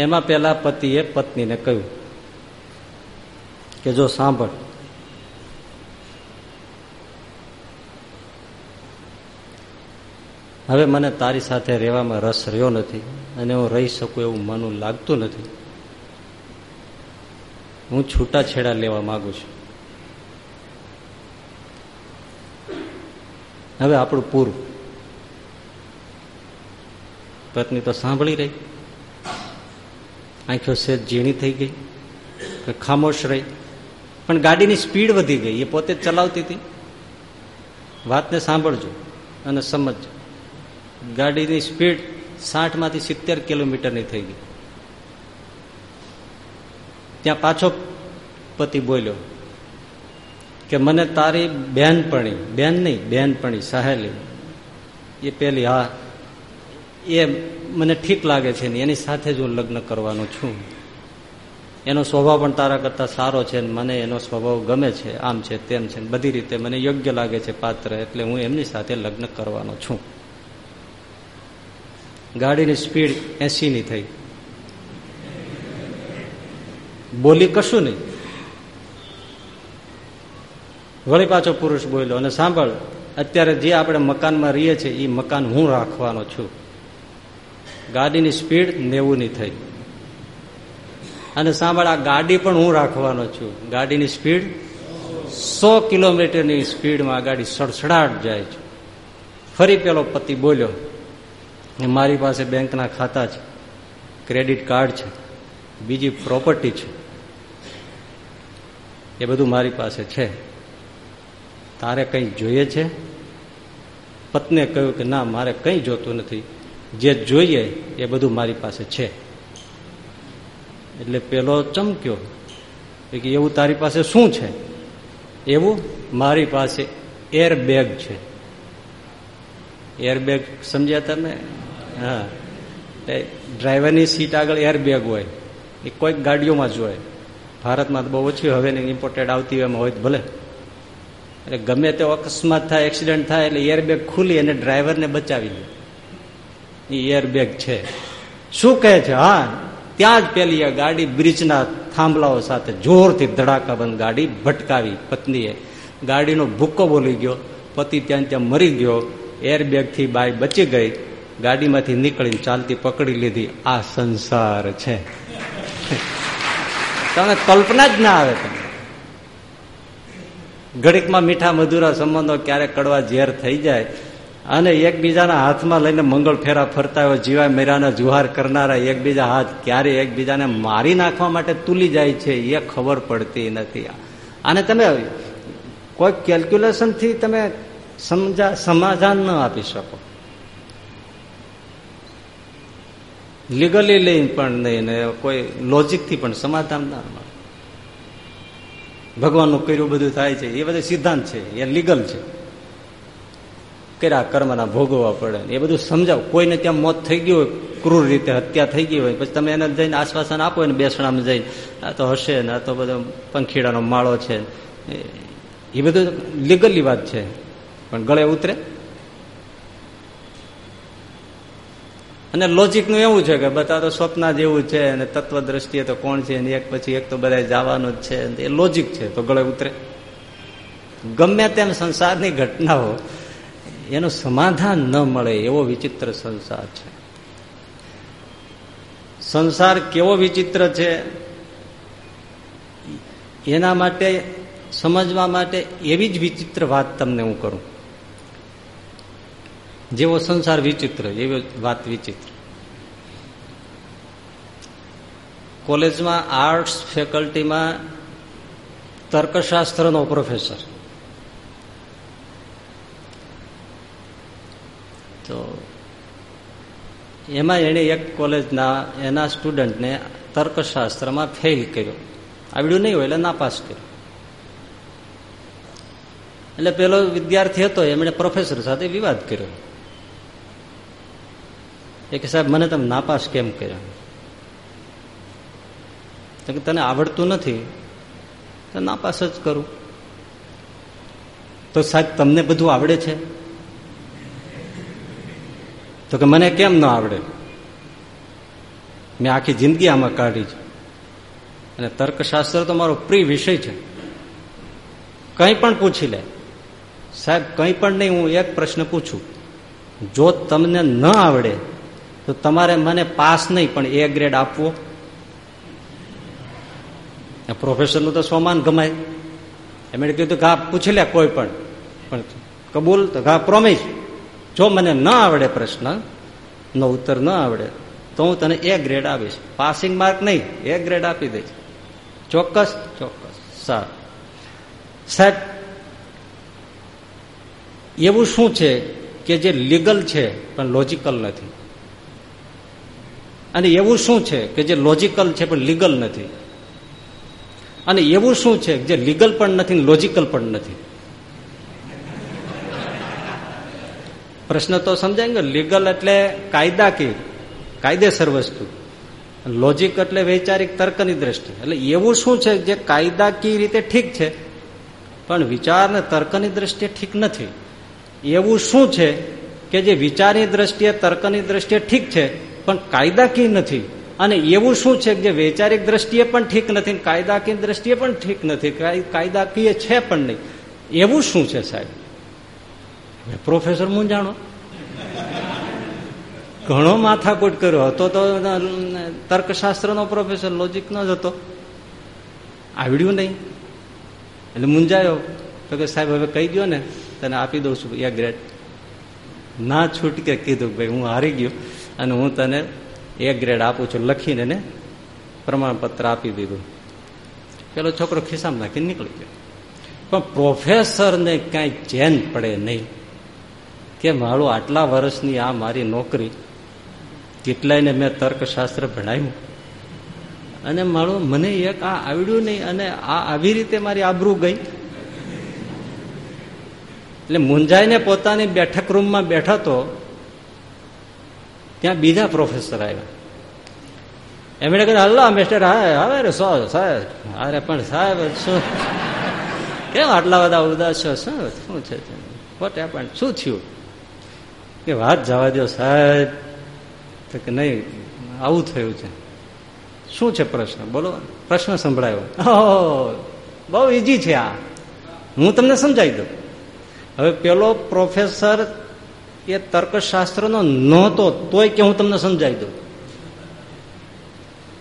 એમાં પેલા પતિએ પત્નીને કહ્યું કે જો સાંભળ. હવે મને તારી સાથે રહેવામાં રસ રહ્યો નથી અને હું રહી શકું એવું મનું લાગતું નથી. હું છૂટાછેડા લેવા માંગુ છું. હવે આપણું પૂરું. પત્ની તો સાંભળી રહી. આંખો સેજ ઝીણી થઈ ગઈ ખામોશ રહી. પણ ગાડીની સ્પીડ વધી ગઈ, એ પોતે ચલાવતી હતી. વાતને સાંભળજો અને સમજજો. ગાડીની સ્પીડ સાઠમાંથી સિત્તેર કિલોમીટરની થઈ ગઈ. ત્યાં પાછો પતિ બોલ્યો કે મને તારી બેનપણી, બેન નહીં, બેનપણી, સહેલી. એ પેલી હા એ મને ઠીક લાગે છે ને એની સાથે જ હું લગ્ન કરવાનો છું. એનો સ્વભાવ પણ તારા કરતા સારો છે મને એનો સ્વભાવ ગમે છે, આમ છે, તેમ છે બધી રીતે મને યોગ્ય લાગે છે પાત્ર એટલે હું એમની સાથે લગ્ન કરવાનો છું. ગાડીની સ્પીડ એસી ની થઈ. બોલી કશું નહીં. વળી પાછો પુરુષ બોલ્યો, અને સાંભળ, અત્યારે જે આપણે મકાનમાં રહીએ છીએ એ મકાન હું રાખવાનો છું. ગાડીની સ્પીડ નેવું ની થઈ. અને સાંભળ, આ ગાડી પણ હું રાખવાનો છું. ગાડીની સ્પીડ સો કિલોમીટરની સ્પીડમાં ગાડી સડસડાટ જાય છે. ફરી પેલો પતિ બોલ્યો મારી પાસે બેંકના ખાતા છે, ક્રેડિટ કાર્ડ છે, બીજી પ્રોપર્ટી છે. એ બધું મારી પાસે છે. તારે કંઈ જોઈએ છે? પત્ને કહ્યું કે, ના, મારે કંઈ જોતું નથી. જે જોઈએ એ બધું મારી પાસે છે. એટલે પેલો ચમક્યો કે એવું તારી પાસે શું છે? એવું મારી પાસે એરબેગ છે. એરબેગ સમજ્યા તમે? હા. ડ્રાઈવરની સીટ આગળ એરબેગ હોય. એ કોઈક ગાડીઓમાં જ હોય. ભારતમાં તો બહુ ઓછી હવે ઇમ્પોર્ટેડ આવતી હોય એમાં હોય ભલે. એટલે ગમે તે અકસ્માત થાય એક્સિડન્ટ થાય, એટલે એરબેગ ખુલી અને ડ્રાઈવરને બચાવી લે. એરબેગ છે. શું કહે છે? હા, ત્યાં જ પેલી ગાડી બ્રિજના થાંભલાઓ સાથે જોરથી ધડાકાબંધ ગાડી ભટકાવી પત્નીએ. ગાડીનો ભૂક્કો બોલી ગયો. પતિ ત્યાં ત્યાં મરી ગયો. એરબેગથી બાય બચી ગઈ. ગાડીમાંથી નીકળીને ચાલતી પકડી લીધી. આ સંસાર છે. તમે કલ્પના જ ના આવે તમને. ઘડીકમાં મીઠા મધુરા સંબંધો ક્યારેક કડવા ઝેર થઈ જાય. અને એકબીજાના હાથમાં લઈને મંગળ ફેરા ફરતા હોય, જીવાય મેરાના જુહાર કરનારા એકબીજા હાથ ક્યારે એકબીજાને મારી નાખવા માટે તુલી જાય છે એ ખબર પડતી નથી. અને તમે કોઈ કેલ્ક્યુલેશનથી તમે સમજા સમાધાન ન આપી શકો. લીગલી લઈને પણ નહીં ને કોઈ લોજિકથી પણ સમાધાન ના મળે. ભગવાનનું કર્યું બધું થાય છે, એ બધું સિદ્ધાંત છે, એ લીગલ છે. કર્યા કર્મના ભોગવવા પડે એ બધું સમજાવ. કોઈને ત્યાં મોત થઈ ગયું હોય, ક્રૂર રીતે હત્યા થઈ ગઈ હોય, પછી તમે એને જઈને આશ્વાસન આપો ને બેસણામાં જઈને, આ તો હશે ને, આ તો બધો પંખીડાનો માળો છે એ બધું લીગલી વાત છે. પણ ગળે ઉતરે. અને લોજિકનું એવું છે કે બધા તો સ્વપ્ન જેવું છે અને તત્વ દ્રષ્ટિએ તો કોણ છે એક પછી એક તો બધા જવાનું જ છે એ લોજિક છે તો ગળે ઉતરે. ગમે તેમ સંસારની ઘટનાઓ એનું સમાધાન ન મળે એવો વિચિત્ર સંસાર છે. સંસાર કેવો વિચિત્ર છે? એના માટે, સમજવા માટે એવી જ વિચિત્ર વાત તમને હું કરું. જેવો સંસાર વિચિત્ર, એવી વાત વિચિત્ર. કોલેજમાં આર્ટ્સ ફેકલ્ટીમાં તર્કશાસ્ત્રનો પ્રોફેસર તો એમાં એણે એક કોલેજના એના સ્ટુડન્ટને તર્કશાસ્ત્રમાં ફેલ કર્યો. આવડ્યું નહીં હોય એટલે નાપાસ કર્યો. એટલે પેલો વિદ્યાર્થી હતો, એમણે પ્રોફેસર સાથે વિવાદ કર્યો. એ કે, સાહેબ, મને તમે નાપાસ કેમ કર્યા? કે, તને આવડતું નથી. તો નાપાસ જ કરું. તો સાહેબ, તમને બધું આવડે છે? તો કે મને કેમ ન આવડે? મેં આખી જિંદગી આમાં કાઢી છે. અને તર્કશાસ્ત્ર તો મારો પ્રિય વિષય છે. કંઈ પણ પૂછી લે. સાહેબ, કંઈ પણ નહીં, હું એક પ્રશ્ન પૂછું. જો તમને ન આવડે, તો તમારે મને પાસ નહીં, પણ એ ગ્રેડ આપવો. પ્રોફેસરનું તો સ્વમાન ગમાય. એમણે કીધું ઘા પૂછી લે કોઈ પણ. પણ કબૂલ તો ઘા પ્રોમિસ જો મને ન આવડે પ્રશ્ન નો ઉત્તર ન આવડે, તો હું તને એ ગ્રેડ આપીશ. પાસિંગ માર્ક નહીં એ ગ્રેડ આપી દઈશ. ચોક્કસ ચોક્કસ. સારું. સાહેબ, એવું શું છે કે જે લીગલ છે, પણ લોજિકલ નથી? અને એવું શું છે કે જે લોજિકલ છે, પણ લીગલ નથી? અને એવું શું છે જે લીગલ પણ નથી લોજિકલ પણ નથી? પ્રશ્ન તો સમજાય કે લીગલ એટલે કાયદાકીય કાયદેસર વસ્તુ. લોજિક એટલે વૈચારિક તર્કની દ્રષ્ટિ. એટલે એવું શું છે જે કાયદાકીય રીતે ઠીક છે? પણ વિચાર ને તર્કની દ્રષ્ટિએ ઠીક નથી. એવું શું છે કે જે વિચારની દ્રષ્ટિએ, તર્કની દ્રષ્ટિએ ઠીક છે, પણ કાયદાકીય નથી? અને એવું શું છે કે જે વૈચારિક દ્રષ્ટિએ પણ ઠીક નથી કાયદાકીય દ્રષ્ટિએ પણ ઠીક નથી? કાયદાકીય છે પણ નહીં. એવું શું છે સાહેબ? પ્રોફેસર મુંજાણો ઘણો માથાકૂટ કર્યો. હતો તો તર્કશાસ્ત્રનો પ્રોફેસર લોજિક ન જ હતો. આવડ્યું નહીં. એટલે મુંજાયો તો કે સાહેબ, હવે કહી દો ને, તને આપી દઉં છું. એ ગ્રેડ ના છૂટકે કીધું ભાઈ, હું હારી ગયો અને હું તને એ ગ્રેડ આપું છું. લખીને ને પ્રમાણપત્ર આપી દીધું. પેલો છોકરો ખિસ્સામાં નાખીને નીકળી ગયો. પણ પ્રોફેસરને કાંઈ ચેન પડે નહીં. કે મારું આટલા વર્ષની આ મારી નોકરી કેટલાયને મેં તર્કશાસ્ત્ર ભણાવ્યું અને મારું મને એક આ આવડ્યું નહીં અને આ આવી રીતે મારી આબરૂ ગઈ એટલે મુંજાઈને પોતાની બેઠક રૂમમાં બેઠો તો ત્યાં બીજા પ્રોફેસર આવ્યા એમણે કીધું હલ્લા મિસ્ટર હવે રે સો સાહેબ અરે પણ સાહેબ શું કેમ આટલા બધા ઉદાસ છો શું શું છે વોટ એપન શું થયું કે વાત જવા દો સાહેબ. તો કે નહીં, આવું થયું છે. શું છે પ્રશ્ન? બોલો. પ્રશ્ન સંભળાયો. બહુ ઈજી છે આ. હું તમને સમજાવી દઉં. હવે પેલો પ્રોફેસર એ તર્કશાસ્ત્રનો નહોતો, તોય કે હું તમને સમજાવી દઉં.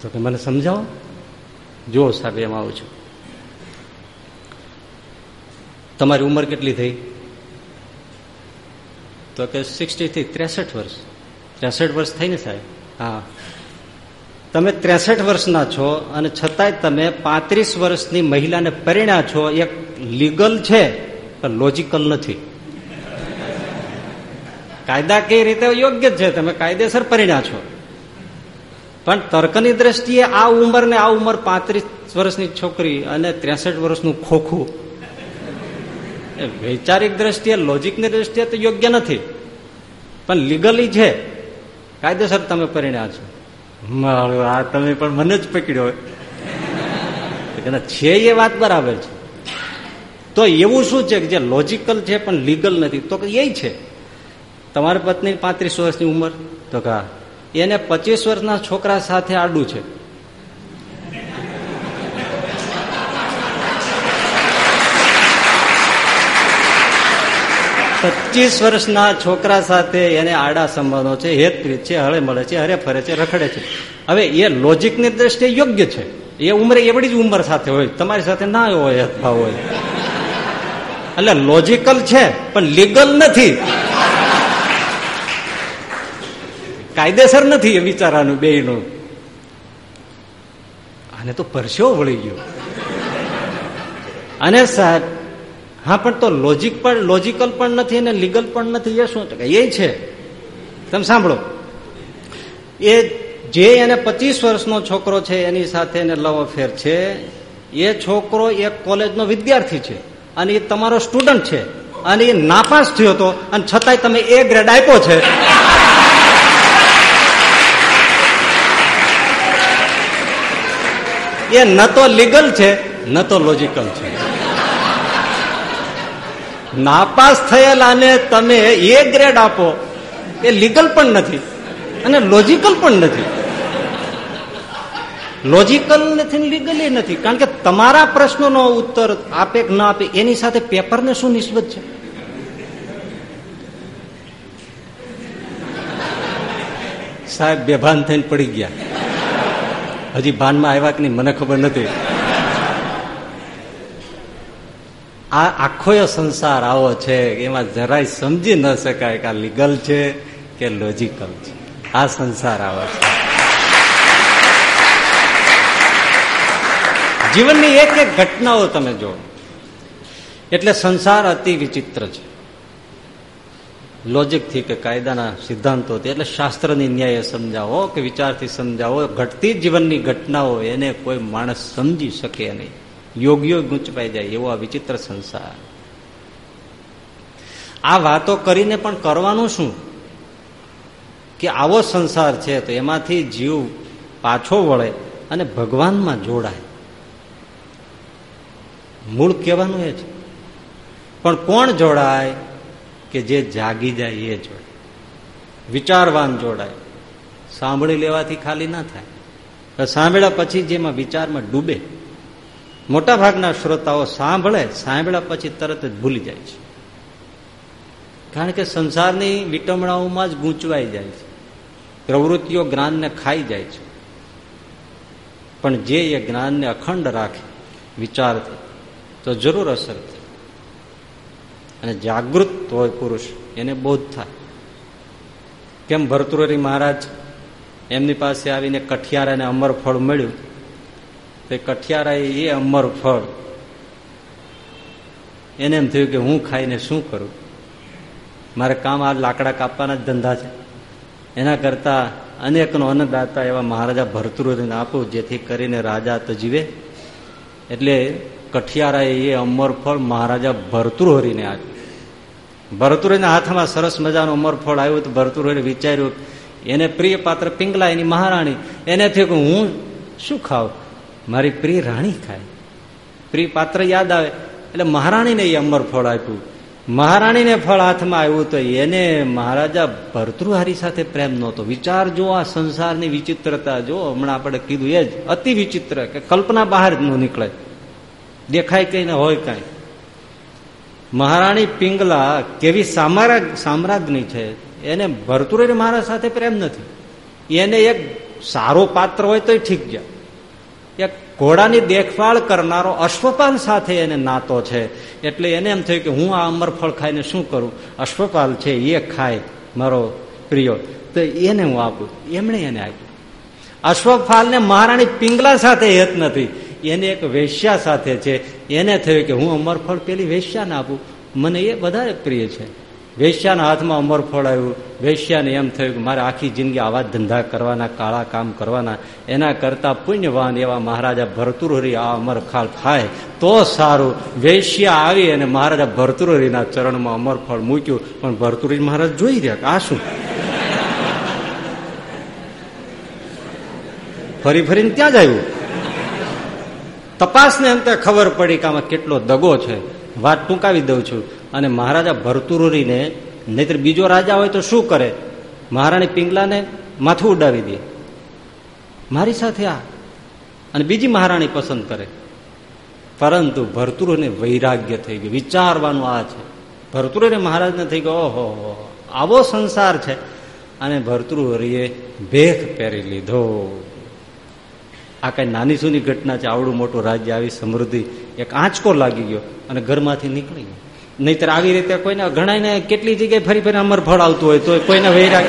તો કે મને સમજાવો. જુઓ સાહેબ, એમ આવું છું. તમારી ઉંમર કેટલી થઈ? તો કે સિક્સટી થી ત્રેસઠ વર્ષ. ત્રેસઠ વર્ષ થઈ ને સાહેબ હા. તમે ત્રેસઠ વર્ષના છો અને છતાંય તમે પાંત્રીસ વર્ષની મહિલાને પરિણ્યા છો. એક લીગલ છે, પણ લોજિકલ નથી. કાયદા કઈ રીતે યોગ્ય છે? તમે કાયદેસર પરિણ્યા છો. પણ તર્કની દ્રષ્ટિએ આ ઉંમર ને આ ઉંમર પાંત્રીસ વર્ષની છોકરી અને ત્રેસઠ વર્ષનું ખોખું વૈચારિક દ્રષ્ટિએ, લોજિકની દ્રષ્ટિએ તો યોગ્ય નથી. પણ લીગલી છે કાયદેસર તમે પરિણ્યા છો. આ તમે પણ મને જ પકડ્યો છે એ વાત બરાબર છે. તો એવું શું છે કે જે લોજિકલ છે પણ લીગલ નથી? તો એ છે. તમારી પત્ની પાંત્રીસ વર્ષની ઉંમર? તો કા એને પચીસ વર્ષના છોકરા સાથે આડું છે. પચીસ વર્ષના છોકરા સાથે એને આડા સંબંધો છે હેતપ્રીત છે હળે મળે છે હરે ફરે છે, રખડે છે. હવે એ લોજિકની દ્રષ્ટિએ યોગ્ય છે. એ ઉંમરે એવડી જ ઉંમર સાથે હોય. તમારી સાથે ના હોય અથવા હોય. એટલે લોજિકલ છે, પણ લીગલ નથી. કાયદેસર નથી એ વિચારાનું બે નું આને તો પરસેવો વળી ગયો. અને સાહેબ હા, પણ તો લોજિક પણ લોજિકલ પણ નથી અને લીગલ પણ નથી, એ શું? એ છે. તમે સાંભળો. એ જે એને પચીસ વર્ષનો છોકરો છે, એની સાથે એને લવ અફેર છે. એ છોકરો એક કોલેજનો વિદ્યાર્થી છે અને એ તમારો સ્ટુડન્ટ છે અને એ નાપાસ થયો હતો અને છતાંય તમે એ ગ્રેડ આપ્યો છે. એ ન તો લીગલ છે, ન તો લોજિકલ છે. નાપાસ થયેલાને તમે એ ગ્રેડ આપો, એ લીગલ પણ નથી અને લોજિકલ પણ નથી. લોજિકલ નથી એ નથી, કારણ કે તમારા પ્રશ્નોનો ઉત્તર આપે કે ના આપે, એની સાથે પેપરને શું નિસ્બત છે? સાહેબ, બેભાન થઈને પડી ગયા. હજી ભાનમાં આવ્યા કે નહીં, મને ખબર નથી. આ આખો સંસાર આવો છે, એમાં જરાય સમજી ન શકાય કે આ લીગલ છે કે લોજિકલ છે. આ સંસાર આવો છે. જીવનની એક એક ઘટનાઓ તમે જો એટલે સંસાર અતિ વિચિત્ર છે. લોજિકથી કે કાયદાના સિદ્ધાંતોથી, એટલે શાસ્ત્રની ન્યાય સમજાવો કે વિચારથી સમજાવો, ઘટતી જીવનની ઘટનાઓ એને કોઈ માણસ સમજી શકે નહીં. યોગ્યો ગૂંચવાઈ જાય એવો આ વિચિત્ર સંસાર. આ વાતો કરીને પણ કરવાનું શું? કે આવો સંસાર છે તો એમાંથી જીવ પાછો વળે અને ભગવાનમાં જોડાય. મૂળ કહેવાનું એ છે. પણ કોણ જોડાય કે જે જાગી જાય એ જોડાય વિચારવાન જોડાય. સાંભળી લેવાથી ખાલી ના થાય. સાંભળ્યા પછી જેમાં વિચારમાં ડૂબે. મોટા ભાગના શ્રોતાઓ સાંભળે, સાંભળ્યા પછી તરત જ ભૂલી જાય છે. કારણ કે સંસારની વિટમણાઓમાં જ ગૂંચવાઈ જાય છે. પ્રવૃત્તિઓ જ્ઞાનને ખાઈ જાય છે. પણ જે એ જ્ઞાનને અખંડ રાખે વિચારથી તો જરૂર અસર થાય. અને જાગૃત હોય પુરુષ એને બોધ થાય. કેમ ભરતુરી મહારાજ, એમની પાસે આવીને કઠિયાર અને અમર ફળ મળ્યું તો કઠિયારાએ એ અમર ફળ. એને એમ થયું કે હું ખાઈને શું કરું? મારે કામ આ લાકડા કાપવાના જ ધંધા છે. એના કરતા અનેકનો અન્નદાતા એવા મહારાજા ભરતુરોને આપું, જેથી કરીને રાજા તો જીવે. એટલે કઠિયારાએ એ અમર ફળ મહારાજા ભરતુરહરીને આપ્યું. ભરતુરીના હાથમાં સરસ મજાનું અમર ફળ આવ્યું તો ભરતુરહરી વિચાર્યું, એને પ્રિય પાત્ર પિંગલા, એની મહારાણી. એને થયું કે હું શું ખાવ મારી પ્રિય રાણી ખાય. પ્રિય પાત્ર યાદ આવે. એટલે મહારાણીને એ અમર ફળ આપ્યું. મહારાણીને ફળ હાથમાં આવ્યું તો એને મહારાજા ભર્તૃહારી સાથે પ્રેમ નહોતો. વિચાર જો આ સંસારની વિચિત્રતા જો, હમણાં આપણે કીધું એ જ, અતિ વિચિત્ર કે કલ્પના બહાર ન નીકળે. દેખાય કઈ ને હોય કઈ. મહારાણી પિંગલા કેવી સામ્રાજ સામ્રાજ્ઞી છે. એને ભરતુરે મારા સાથે પ્રેમ નથી. એને એક સારો પાત્ર હોય તો ઠીક જાય એક ઘોડાની દેખભાળ કરનારો અશ્વપાલ સાથે એને નાતો છે. એટલે એને એમ થયું કે હું આ અમરફળ ખાઈને શું કરું? અશ્વપાલ છે, એ ખાય મારો પ્રિય. તો એને હું આપું. એમણે એને આપ્યું. અશ્વપાલને મહારાણી પિંગલા સાથે હેત નથી. એને એક વેશ્યા સાથે છે. એને થયું કે હું અમરફળ પેલી વેશ્યાને આપું. મને એ વધારે પ્રિય છે. વેશ્યાના હાથમાં અમરફળ આવ્યું. વેશ્યાને એમ થયું કે મારે આખી જિંદગી આવા ધંધા કરવાના, કાળા કામ કરવાના. એના કરતા પુણ્યવાન એવા મહારાજા ભરતુરહરી આ અમરખાળ ખાય તો સારું. વેશ્યા આવી અને મહારાજા ભરતુરહરીના ચરણમાં અમરફળ મૂક્યું. પણ ભરતુરી મહારાજ જોઈ રહ્યા આ શું? ફરી ફરીને ત્યાં જ આવ્યું. તપાસને અંતે ખબર પડી કે આમાં કેટલો દગો છે. વાત ટૂંકાવી દઉં છું. અને મહારાજા ભરતુરીને નહીતર બીજો રાજા હોય તો શું કરે? મહારાણી પિંગલાને માથું ઉડાવી દે. મારી સાથે આ. અને બીજી મહારાણી પસંદ કરે. પરંતુ ભરતુરોને વૈરાગ્ય થઈ ગયું. વિચારવાનું આ છે. ભરતુરોને મહારાજને થઈ ગયો, ઓહો આવો સંસાર છે. અને ભરતુહરીએ ભેખ પહેરી લીધો. આ કઈ નાની સુની ઘટના છે. આવડું મોટું રાજ્ય આવી સમૃદ્ધિ. એક આંચકો લાગી ગયો અને ઘરમાંથી નીકળી ગયો. નહીતર આવી રીતે કોઈને ઘણા કેટલી જગ્યાએ ફરી ફરી અમર ફળ આવતું હોય તો કોઈને વૈરાગ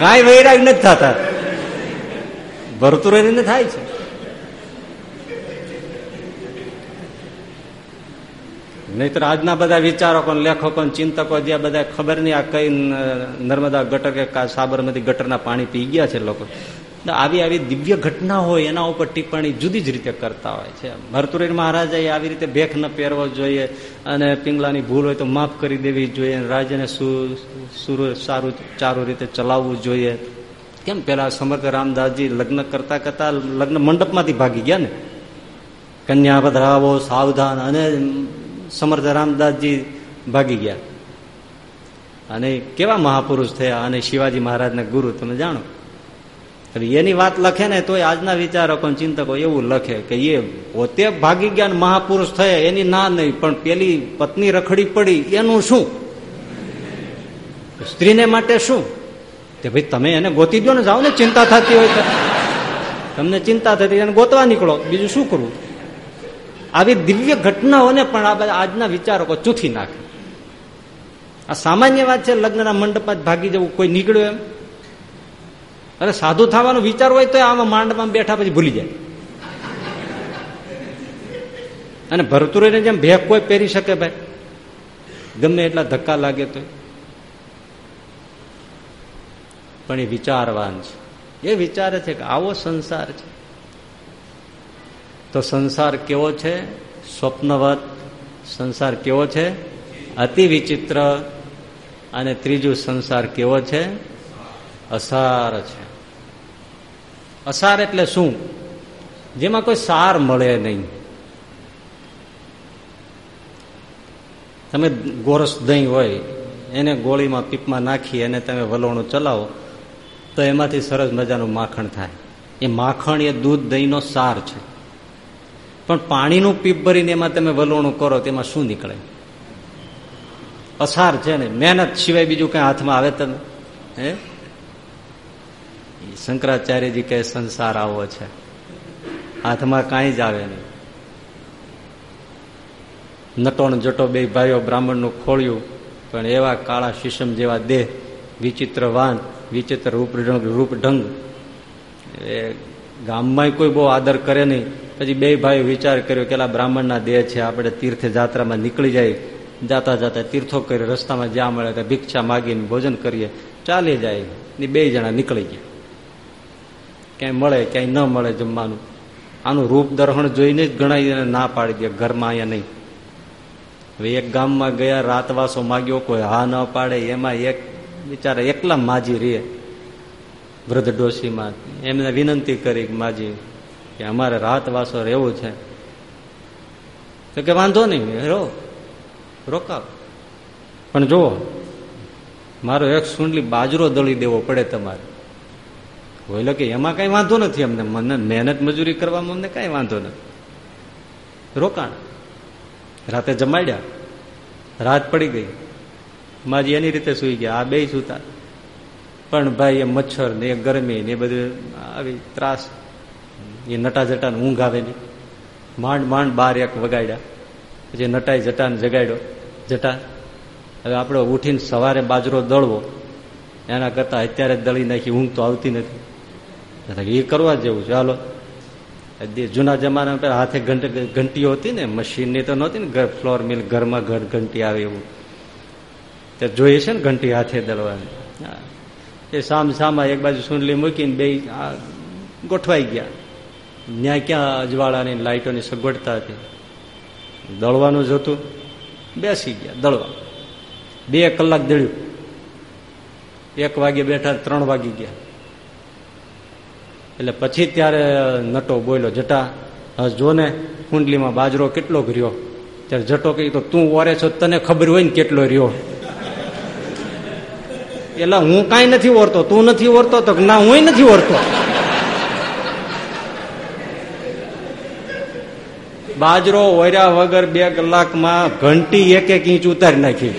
કાંઈ વૈરાગ નથી થતા. ભરતું રહીને થાય છે. નહીતર આજના બધા વિચારકો લેખકો ચિંતકો જે બધા ખબર નહીં આ કઈ નર્મદા ગટર કે સાબરમતી ગટરના પાણી પી ગયા છે લોકો. આવી આવી દિવ્ય ઘટના હોય એના ઉપર ટિપ્પણી જુદી જ રીતે કરતા હોય છે. ભરતુરી મહારાજાએ આવી રીતે ભેખ ન પહેરવો જોઈએ અને પિંગલાની ભૂલ હોય તો માફ કરી દેવી જોઈએ રાજ્યને સારું ચારું રીતે ચલાવવું જોઈએ. કેમ? પેલા સમર્થ રામદાસજી લગ્ન કરતા કરતા લગ્ન મંડપમાંથી ભાગી ગયા ને. કન્યા પધરાવો સાવધાન અને સમર્થ રામદાસજી ભાગી ગયા. અને કેવા મહાપુરુષ થયા અને શિવાજી મહારાજના ગુરુ, તમે જાણો? એની વાત લખે ને તો આજના વિચારકો ચિંતકો એવું લખે કે એ પોતે ભાગી ગયા મહાપુરુષ થયા, એની ના નહીં, પણ પેલી પત્ની રખડી પડી, એનું શું? સ્ત્રીને માટે શું? કે ભાઈ તમે એને ગોતી દો ને, જાઓ ને, ચિંતા થતી હોય તમને ચિંતા થતી એને ગોતવા નીકળો. બીજું શું કરવું આવી દિવ્ય ઘટનાઓને પણ આ આજના વિચારકો ચૂથી નાખે. આ સામાન્ય વાત છે, લગ્નના મંડપ જ ભાગી જવું કોઈ નીકળ્યું એમ? અરે સાધુ થવાનો વિચાર હોય તો આમાં માંડમાં બેઠા પછી ભૂલી જાય. અને ભરતુરીને જેમ ભેગ કોઈ પહેરી શકે ભાઈ, ગમે એટલા ધક્કા લાગે તો પણ એ વિચારવાન છે. એ વિચારે છે કે આવો સંસાર છે. તો સંસાર કેવો છે? સ્વપ્નવત. સંસાર કેવો છે? અતિ વિચિત્ર. અને ત્રીજું સંસાર કેવો છે? અસાર છે. અસાર એટલે શું? જેમાં કોઈ સાર મળે નહીં. તમે ગોરસ દહીં હોય, એને ગોળીમાં પીપમાં નાખી અને તમે વલોણું ચલાવો, તો એમાંથી સરસ મજાનું માખણ થાય. એ માખણ એ દૂધ દહીંનો સાર છે. પણ પાણીનું પીપ ભરીને એમાં તમે વલોણું કરો તેમાં શું નીકળે? અસાર છે ને. મહેનત સિવાય બીજું કઈ હાથમાં આવે તમે હે? શંકરાચાર્યજી કહે, સંસાર આવો છે. હાથમાં કાંઈ જ આવે નહીં. નટોણ જટો બે ભાઈઓ બ્રાહ્મણનું ખોળ્યું, પણ એવા કાળા શીશમ જેવા દેહ, વિચિત્ર વાન, વિચિત્ર રૂપ રૂપઢંગ એ ગામમાં કોઈ બહુ આદર કરે નહીં. પછી બે ભાઈ વિચાર કર્યો કે બ્રાહ્મણના દેહ છે, આપણે તીર્થ જાત્રામાં નીકળી જાય. જાતા જાતા તીર્થો કરી રસ્તામાં જ્યાં મળે ભિક્ષા માગીને ભોજન કરીએ. ચાલી જાય. ને બે જણા નીકળી ગયા. ક્યાંય મળે, ક્યાંય ન મળે જમવાનું. આનું રૂપ દર્શન જોઈને જ ઘણા ના પાડી દે, ઘરમાં અહીંયા નહીં. હવે એક ગામમાં ગયા, રાતવાસો માગ્યો, કોઈ હા ન પાડે, એમાં એક બિચારા એકલા માજી રે વૃદ્ધ ડોશીમાં એમને વિનંતી કરી માજી, કે અમારે રાતવાસો રહેવું છે. તો કે વાંધો નહીં રો રોકાવ. પણ જુઓ, મારો એક સુંડલી બાજરો દળી દેવો પડે તમારે. બોલો કે એમાં કઈ વાંધો નથી અમને. મને મહેનત મજૂરી કરવામાં અમને કઈ વાંધો નથી. રોકાણ. રાતે જમાડ્યા. રાત પડી ગઈ. માજી એની રીતે સુઈ ગયા. આ બે સુતા. પણ ભાઈ, એ મચ્છર ને એ ગરમી ને એ બધું આવી ત્રાસ. એ નટા જટા ઊંઘ આવે નહીં. માંડ માંડ બાર એક વગાડ્યા. પછી નટાઈ જટાને જગાડ્યો. જટા. હવે આપણે ઉઠીને સવારે બાજરો દળવો. એના કરતા અત્યારે દળી નાખી. ઊંઘ તો આવતી નથી. એ કરવા જેવું છે. હાલો. જૂના જમાના પેલા હાથે ઘંટીઓ હતી ને મશીનની તો નહોતી ને ફ્લોર મિલ, ઘરમાં ઘર ઘંટી આવે એવું. તે જોઈએ છે ને ઘંટી હાથે દળવાની. એ સામ સામા એક બાજુ સુંડલી મૂકીને બે ગોઠવાઈ ગયા. ત્યાં ક્યાં અજવાળાની લાઇટોની સગવડતા હતી. દળવાનું જ હતું. બેસી ગયા, દળવા. બે કલાક દળ્યું. એક વાગે બેઠા, ત્રણ વાગી ગયા. એટલે પછી ત્યારે નટો બોલ્યો જટા જો ને કુંડલીમાં બાજરો કેટલો રહ્યો ત્યારે જટો કહી, તો તું ઓરે છો, તને ખબર હોય ને કેટલો રહ્યો. એટલે હું કાંઈ નથી ઓરતો, તું નથી ઓરતો, તો ના હું નથી ઓરતો. બાજરો ઓર્યા વગર બે કલાકમાં ઘંટી એક એક ઇંચ ઉતારી નાખી.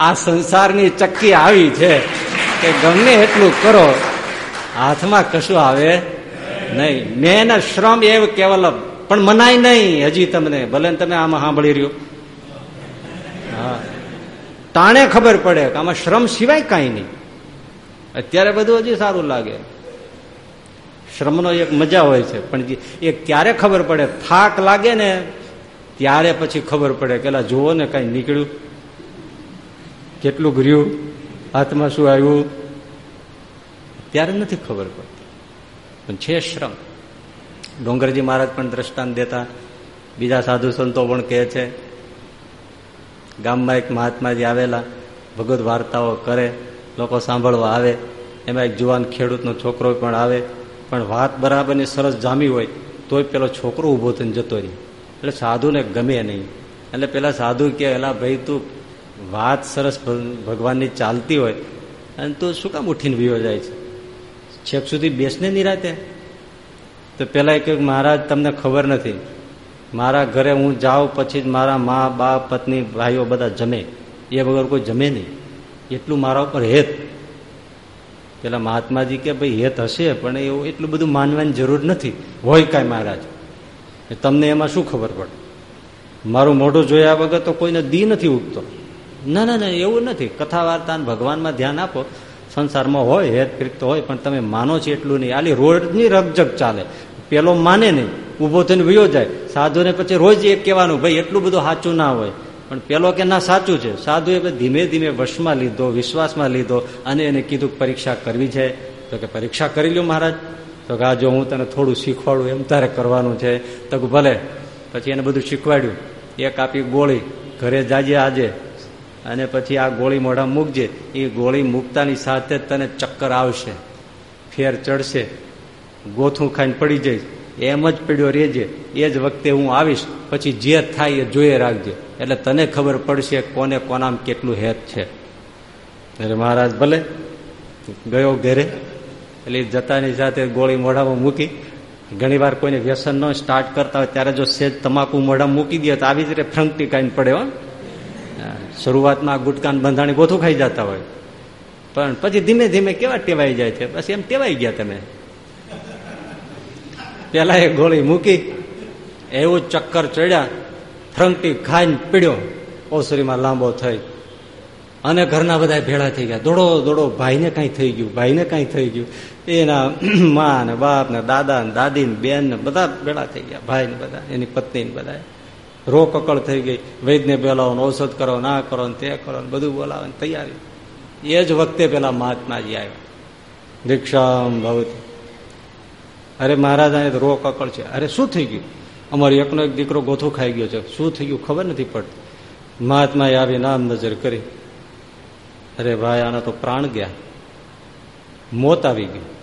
આ સંસારની ચક્કી આવી છે કે ગમે એટલું કરો, હાથમાં કશું આવે નહીં. મેં શ્રમ એવ કેવલ પણ મનાય નહીં. હજી તમને, ભલે તમે આમાં સાંભળી રહ્યો. હા. તાણે ખબર પડે કે આમાં શ્રમ સિવાય કાંઈ નહીં. અત્યારે બધું હજી સારું લાગે. શ્રમનો એક મજા હોય છે, પણ એ ક્યારે ખબર પડે? થાક લાગે ને, ત્યારે પછી ખબર પડે કે જુઓ ને કઈ નીકળ્યું. કેટલું ઘર્યું હાથમાં શું આવ્યું? ત્યારે નથી ખબર પડતી. પણ છે શ્રમ. ડોંગરજી મહારાજ પણ દ્રષ્ટાંત દેતા. બીજા સાધુ સંતો પણ કહે છે, ગામમાં એક મહાત્માજી આવેલા, ભગવત વાર્તાઓ કરે, લોકો સાંભળવા આવે. એમાં એક જુવાન ખેડૂતનો છોકરો પણ આવે. પણ વાત બરાબરની સરસ જામી હોય, તોય પેલો છોકરો ઊભો થઈને જતો રહી. એટલે સાધુને ગમે નહીં. એટલે પેલા સાધુ કે, એલા ભાઈ, તું વાત સરસ ભગવાનની ચાલતી હોય, અને તું શું કામ ઉઠીને વિયો જાય છે? છેક સુધી બેસને નિરાતે? તો પેલા એક મહારાજ, તમને ખબર નથી. મારા ઘરે હું જાઉં પછી જ મારા મા, બાપ, પત્ની, ભાઈઓ બધા જમે. એ વગર કોઈ જમે નહીં. એટલું મારા ઉપર હેત. પેલા મહાત્માજી કે, ભાઈ, હેત હશે, પણ એવું એટલું બધું માનવાની જરૂર નથી. હોય કાંઈ, મહારાજ. તમને એમાં શું ખબર પડે? મારું મોઢું જોયા વગર તો કોઈને દી નથી ઉગતો. ના ના ના, એવું નથી. કથા વાર્તા ભગવાનમાં ધ્યાન આપો. સંસારમાં હોય હેત પ્રીત હોય, પણ તમે માનો છો એટલું નહીં. આલી રોજની રગજગ ચાલે. પેલો માને નહીં. ઊભો થઈને વયો જાય. સાધુને પછી રોજ એક કહેવાનું, ભાઈ, એટલું બધું સાચું ના હોય. પણ પેલો કે, ના, સાચું છે. સાધુએ ધીમે ધીમે વશમાં લીધો, વિશ્વાસમાં લીધો, અને એને કીધું પરીક્ષા કરવી છે. તો કે, પરીક્ષા કરી લ્યો મહારાજ. તો કે, આ જો હું તને થોડું શીખવાડું, એમ તારે કરવાનું છે. તો ભલે. પછી એને બધું શીખવાડ્યું. એક આપી ગોળી, ઘરે જાજે આજે. અને પછી આ ગોળી મોઢા મૂકજે. એ ગોળી મૂકતાની સાથે તને ચક્કર આવશે. ફેર ચડશે. ગોથું ખાઈને પડી જઈશ. એમ જ પડ્યો રહેજે એ જ વખતે હું આવીશ. પછી જે થાય એ જોઈએ રાખજે. એટલે તને ખબર પડશે કોને કોનામ કેટલું હેત છે. એટલે મહારાજ, ભલે. ગયો ઘરે. એટલે જતાની સાથે ગોળી મોઢામાં મૂકી. ઘણી કોઈને વ્યસન ન સ્ટાર્ટ કરતા હોય ત્યારે જો સેજ તમાકુ મોઢા મૂકી દે તો આવી જ રીતે ફ્રંકટી કાઈને પડે શરૂઆતમાં ગુટકાન બંધાણી ગોથું ખાઈ જતા હોય. પણ પછી ધીમે ધીમે કેવા ટેવાઈ જાય છે? બસ એમ ટેવાઈ ગયા તમે. પેલા એ ગોળી મૂકી, એવું ચક્કર ચડ્યા ફ્રંકટી ખાઈને પીડ્યો. ઓસરીમાં લાંબો થઈ. અને ઘરના બધા ભેળા થઈ ગયા. દોડો દોડો, ભાઈને કઈ થઈ ગયું, ભાઈને કઈ થઈ ગયું. એના મા ને બાપ ને દાદા ને દાદી ને બેન ને બધા ભેળા થઈ ગયા. ભાઈ ને બધા, એની પત્ની ને બધા રો કકળ થઈ ગઈ. વૈદ્યને બોલાવો ઔષધ કરો, ના કરો, ને તે કરો, ને બધું બોલાવે તૈયારી. એ જ વખતે પેલા મહાત્માજી આવ્યા. દીક્ષામ ભવતી. અરે મહારાજાને રો કકળ છે. અરે શું થઈ ગયું? અમારો એકનો એક દીકરો ગોથું ખાઈ ગયો છે. શું થઈ ગયું ખબર નથી પડતી. મહાત્માએ આવી નામ નજર કરી. અરે ભાઈ, આના તો પ્રાણ ગયા. મોત આવી ગયું.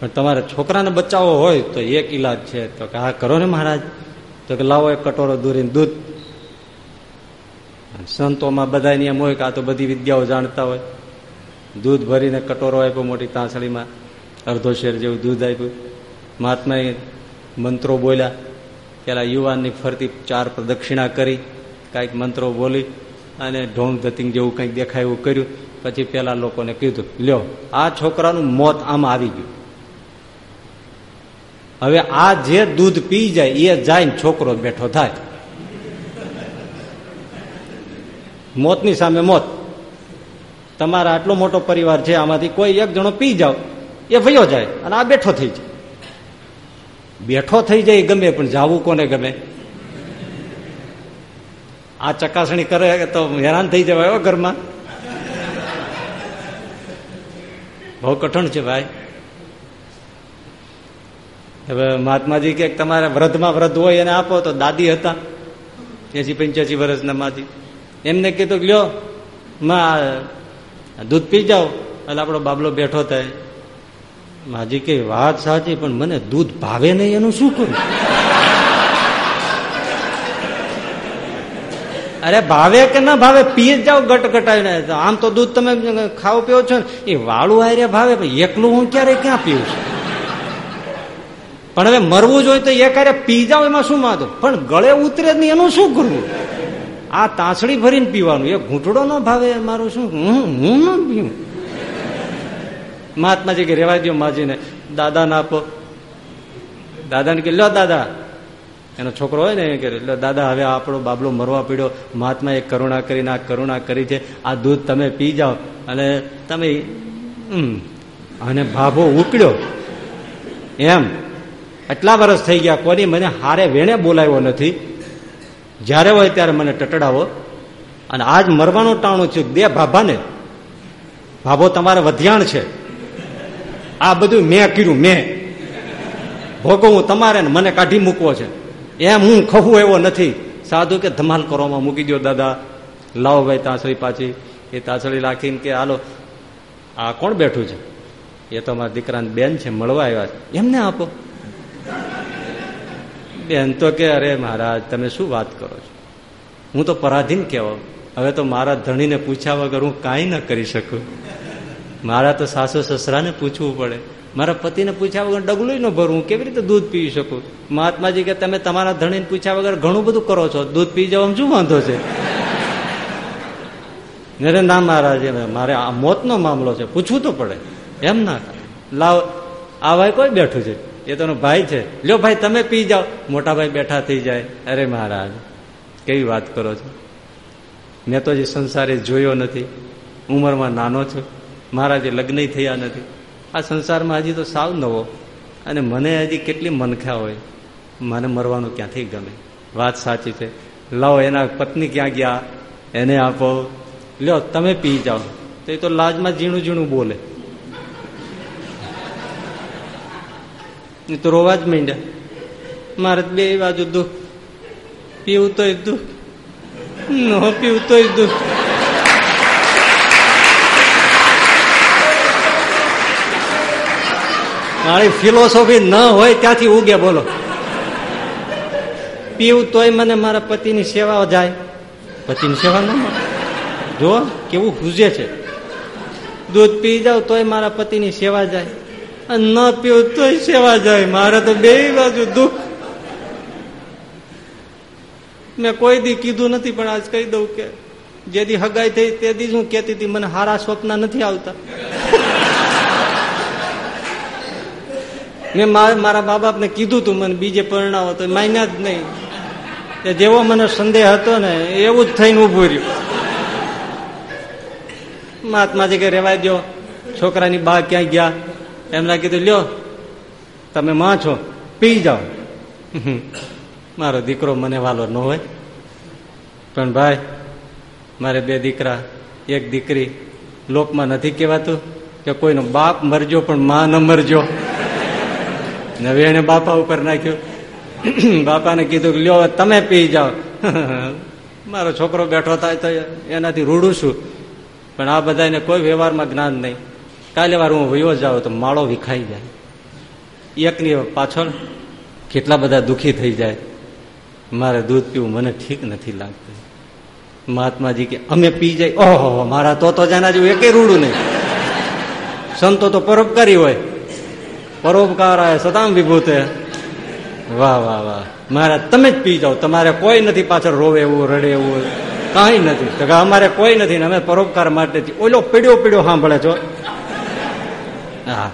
પણ તમારે છોકરાને બચાવવો હોય તો એક ઈલાજ છે. તો કે હા, કરો ને મહારાજ. તો કે લાવો એક કટોરો દૂરીને દૂધ. સંતોમાં બધાની એમ હોય કે આ તો બધી વિદ્યાઓ જાણતા હોય. દૂધ ભરીને કટોરો આપ્યો મોટી તાંસળીમાં, અડધો શેર જેવું દૂધ આપ્યું. મહાત્માએ મંત્રો બોલ્યા. પેલા યુવાનની ફરતી ચાર પ્રદક્ષિણા કરી, કાંઈક મંત્રો બોલી અને ઢોંગ ધતિંગ જેવું કંઈક દેખાય એવું કર્યું. પછી પેલા લોકોને કીધું, લ્યો, આ છોકરાનું મોત આમ આવી ગયું. હવે આ જે દૂધ પી જાય, એ જાય છોકરો બેઠો થાય. મોતની સામે મોત. તમારા આટલો મોટો પરિવાર છે, આમાંથી કોઈ એક જણો પી જાઓ એ વયો જાય અને આ બેઠો થઈ જાય. બેઠો થઈ જાય ગમે, પણ જાવું કોને ગમે? આ ચકાસણી કરે તો હેરાન થઈ જવાય ઘરમાં. બહુ કઠણ છે ભાઈ. હવે મહાત્માજી કે તમારે વ્રધમાં વ્રધ હોય એને આપો તો દાદી હતા. એસી પંચ્યાસી વર્ષના માજી. એમને કીધું લ્યો, માં દૂધ પી જાઓ. એટલે આપણો બાબલો બેઠો થાય. માજી કે વાત સાચી, પણ મને દૂધ ભાવે નહીં, એનું શું કરું? અરે ભાવે કે ના ભાવે પી જ જાઓ ગટ ગટાઈને આમ તો દૂધ તમે ખાવ પીવો છો ને. એ વાળું આરે ભાવે એકલું હું ક્યારે ક્યાં પીવું છું? પણ હવે મરવું જોઈએ તો એ કાર્ય પી જાઓ એમાં શું વાંધો પણ ગળે ઉતરે નહીં, એનું શું કરવું? આ તાંસળી ભરીને પીવાનું, એ ઘૂંટડો ન ભાવે મારું શું? હું હું ન પીવું મહાત્માજી કે રેવા દો માજીને, દાદાને આપો. દાદાને કે, લો દાદા. એનો છોકરો હોય ને કે, લો દાદા, હવે આપણો બાબલો મરવા પીડ્યો. મહાત્મા એ કરુણા કરીને, આ કરુણા કરી છે. આ દૂધ તમે પી જાઓ. અને તમે અને ભાભો ઉકળ્યો. એમ. એટલા વર્ષ થઈ ગયા, કોની મને હારે વેણે બોલાવ્યો નથી. જ્યારે હોય ત્યારે મને ટટડાવો. અને આજ મરવાનું ટાણું છું બે ભાભાને. ભાભો, તમારે વધ્યાણ છે. આ બધું મેં કર્યું, મેં. ભોગવું તમારે ને મને કાઢી મૂકવો છે. એમ હું ખહું એવો નથી. સાધુ કે, ધમાલ કરવામાં મૂકી દો દાદા. લાવો ભાઈ તાસળી પાછી. એ તાસળી રાખીને કે, હાલો, આ કોણ બેઠું છે? એ તો મારા દીકરાની બેન છે, મળવા આવ્યા છે. એમને આપો. બેન તો કે, અરે મહારાજ, તમે શું વાત કરો છો? હું તો પરાધીન કહેવો હવે તો મારા ધણીને પૂછ્યા વગર હું કાંઈ ન કરી શકું. મારા તો સાસુ સસરાને પૂછવું પડે. મારા પતિને પૂછ્યા વગર ડગલું ન ભરું. હું કેવી રીતે દૂધ પી શકું? મહાત્માજી કે, તમે તમારા ધણીને પૂછ્યા વગર ઘણું બધું કરો છો. દૂધ પી જવામાં શું વાંધો છે? અરે ના મહારાજ મારે આ મોતનો મામલો છે. પૂછવું તો પડે. એમ ના લાવ, આ ભાઈ કોઈ બેઠું છે? એ તો ભાઈ છે. લ્યો ભાઈ, તમે પી જાઓ. મોટા ભાઈ બેઠા થઈ જાય. અરે મહારાજ, કેવી વાત કરો છો? મેં તો હજી સંસારે જોયો નથી. ઉંમરમાં નાનો છું. મારા જે લગ્ન થયા નથી. આ સંસારમાં હજી તો સાવ નવો. અને મને હજી કેટલી મનખા હોય. મને મરવાનું ક્યાંથી ગમે? વાત સાચી છે. લાવો, એના પત્ની ક્યાં ગયા? એને આપો. લ્યો, તમે પી જાઓ. તો એ તો લાજમાં ઝીણું ઝીણું બોલે. તો રોવા જ માંડ્યા. મારે બે બાજુ દુઃખ. પીવું તોય દુઃખ. ન પીવું તોય દુઃખ. મારી ફિલોસોફી ન હોય ત્યાંથી ઉગે, બોલો. પીવું તોય મને મારા પતિની સેવા જાય. પતિની સેવા ન જો કેવું હુજે છે. દૂધ પી જાવ તોય મારા પતિની સેવા જાય. ન પીવું તોય સેવા જાય. મારે તો બે બાજુ દુઃખ. મેં કોઈ દી કીધું નથી, પણ આજ કહી દઉં કે જે દી હગાઈ થઈ તે દી હું કેતી હતી, મને હારા સ્વપ્ન નથી આવતા. મેં મારા મા બાપને કીધું તું, મને બીજે પરણાવો. તો માન્યા જ નહીં. જેવો મને સંદેહ હતો ને, એવું જ થઈને ઉભું રહ્યું. મહાત્માજી કે, રેવાય દો છોકરાની બા ક્યાંય ગયા? એમને કીધું લ્યો, તમે માં છો, પી જાઓ. મારો દીકરો મને વાલો ન હોય. પણ ભાઈ, મારે બે દીકરા, એક દીકરી લોકમાં નથી કહેવાતું કે કોઈનો બાપ મરજો પણ માં ન મરજો. નવે એને બાપા ઉપર નાખ્યું. બાપાને કીધું લ્યો, તમે પી જાઓ. મારો છોકરો બેઠો થાય તો એનાથી રૂડું છું પણ આ બધાને કોઈ વ્યવહારમાં જ્ઞાન નહીં. કાલે વાર હું વયો જાઉં તો માળો વિખાઈ જાય. એકની પાછળ કેટલા બધા દુઃખી થઈ જાય. મારે દૂધ પીવું મને ઠીક નથી લાગતું. મહાત્માજી કે, અમે પી જાય ઓહો, મારા તો તો જાના જેવું એકે રૂડું નહીં. સંતો તો પરોપકારી હોય. પરોપકાર આવે સતામ વિભૂતે. વાહ વાહ વાહ. મારા તમે જ પી જાઓ. તમારે કોઈ નથી પાછળ રોવે એવું, રડે એવું. કાંઈ નથી. અમારે કોઈ નથી ને અમે પરોપકાર માટે ઓલો પીડ્યો પીડ્યો સાંભળે છો હા.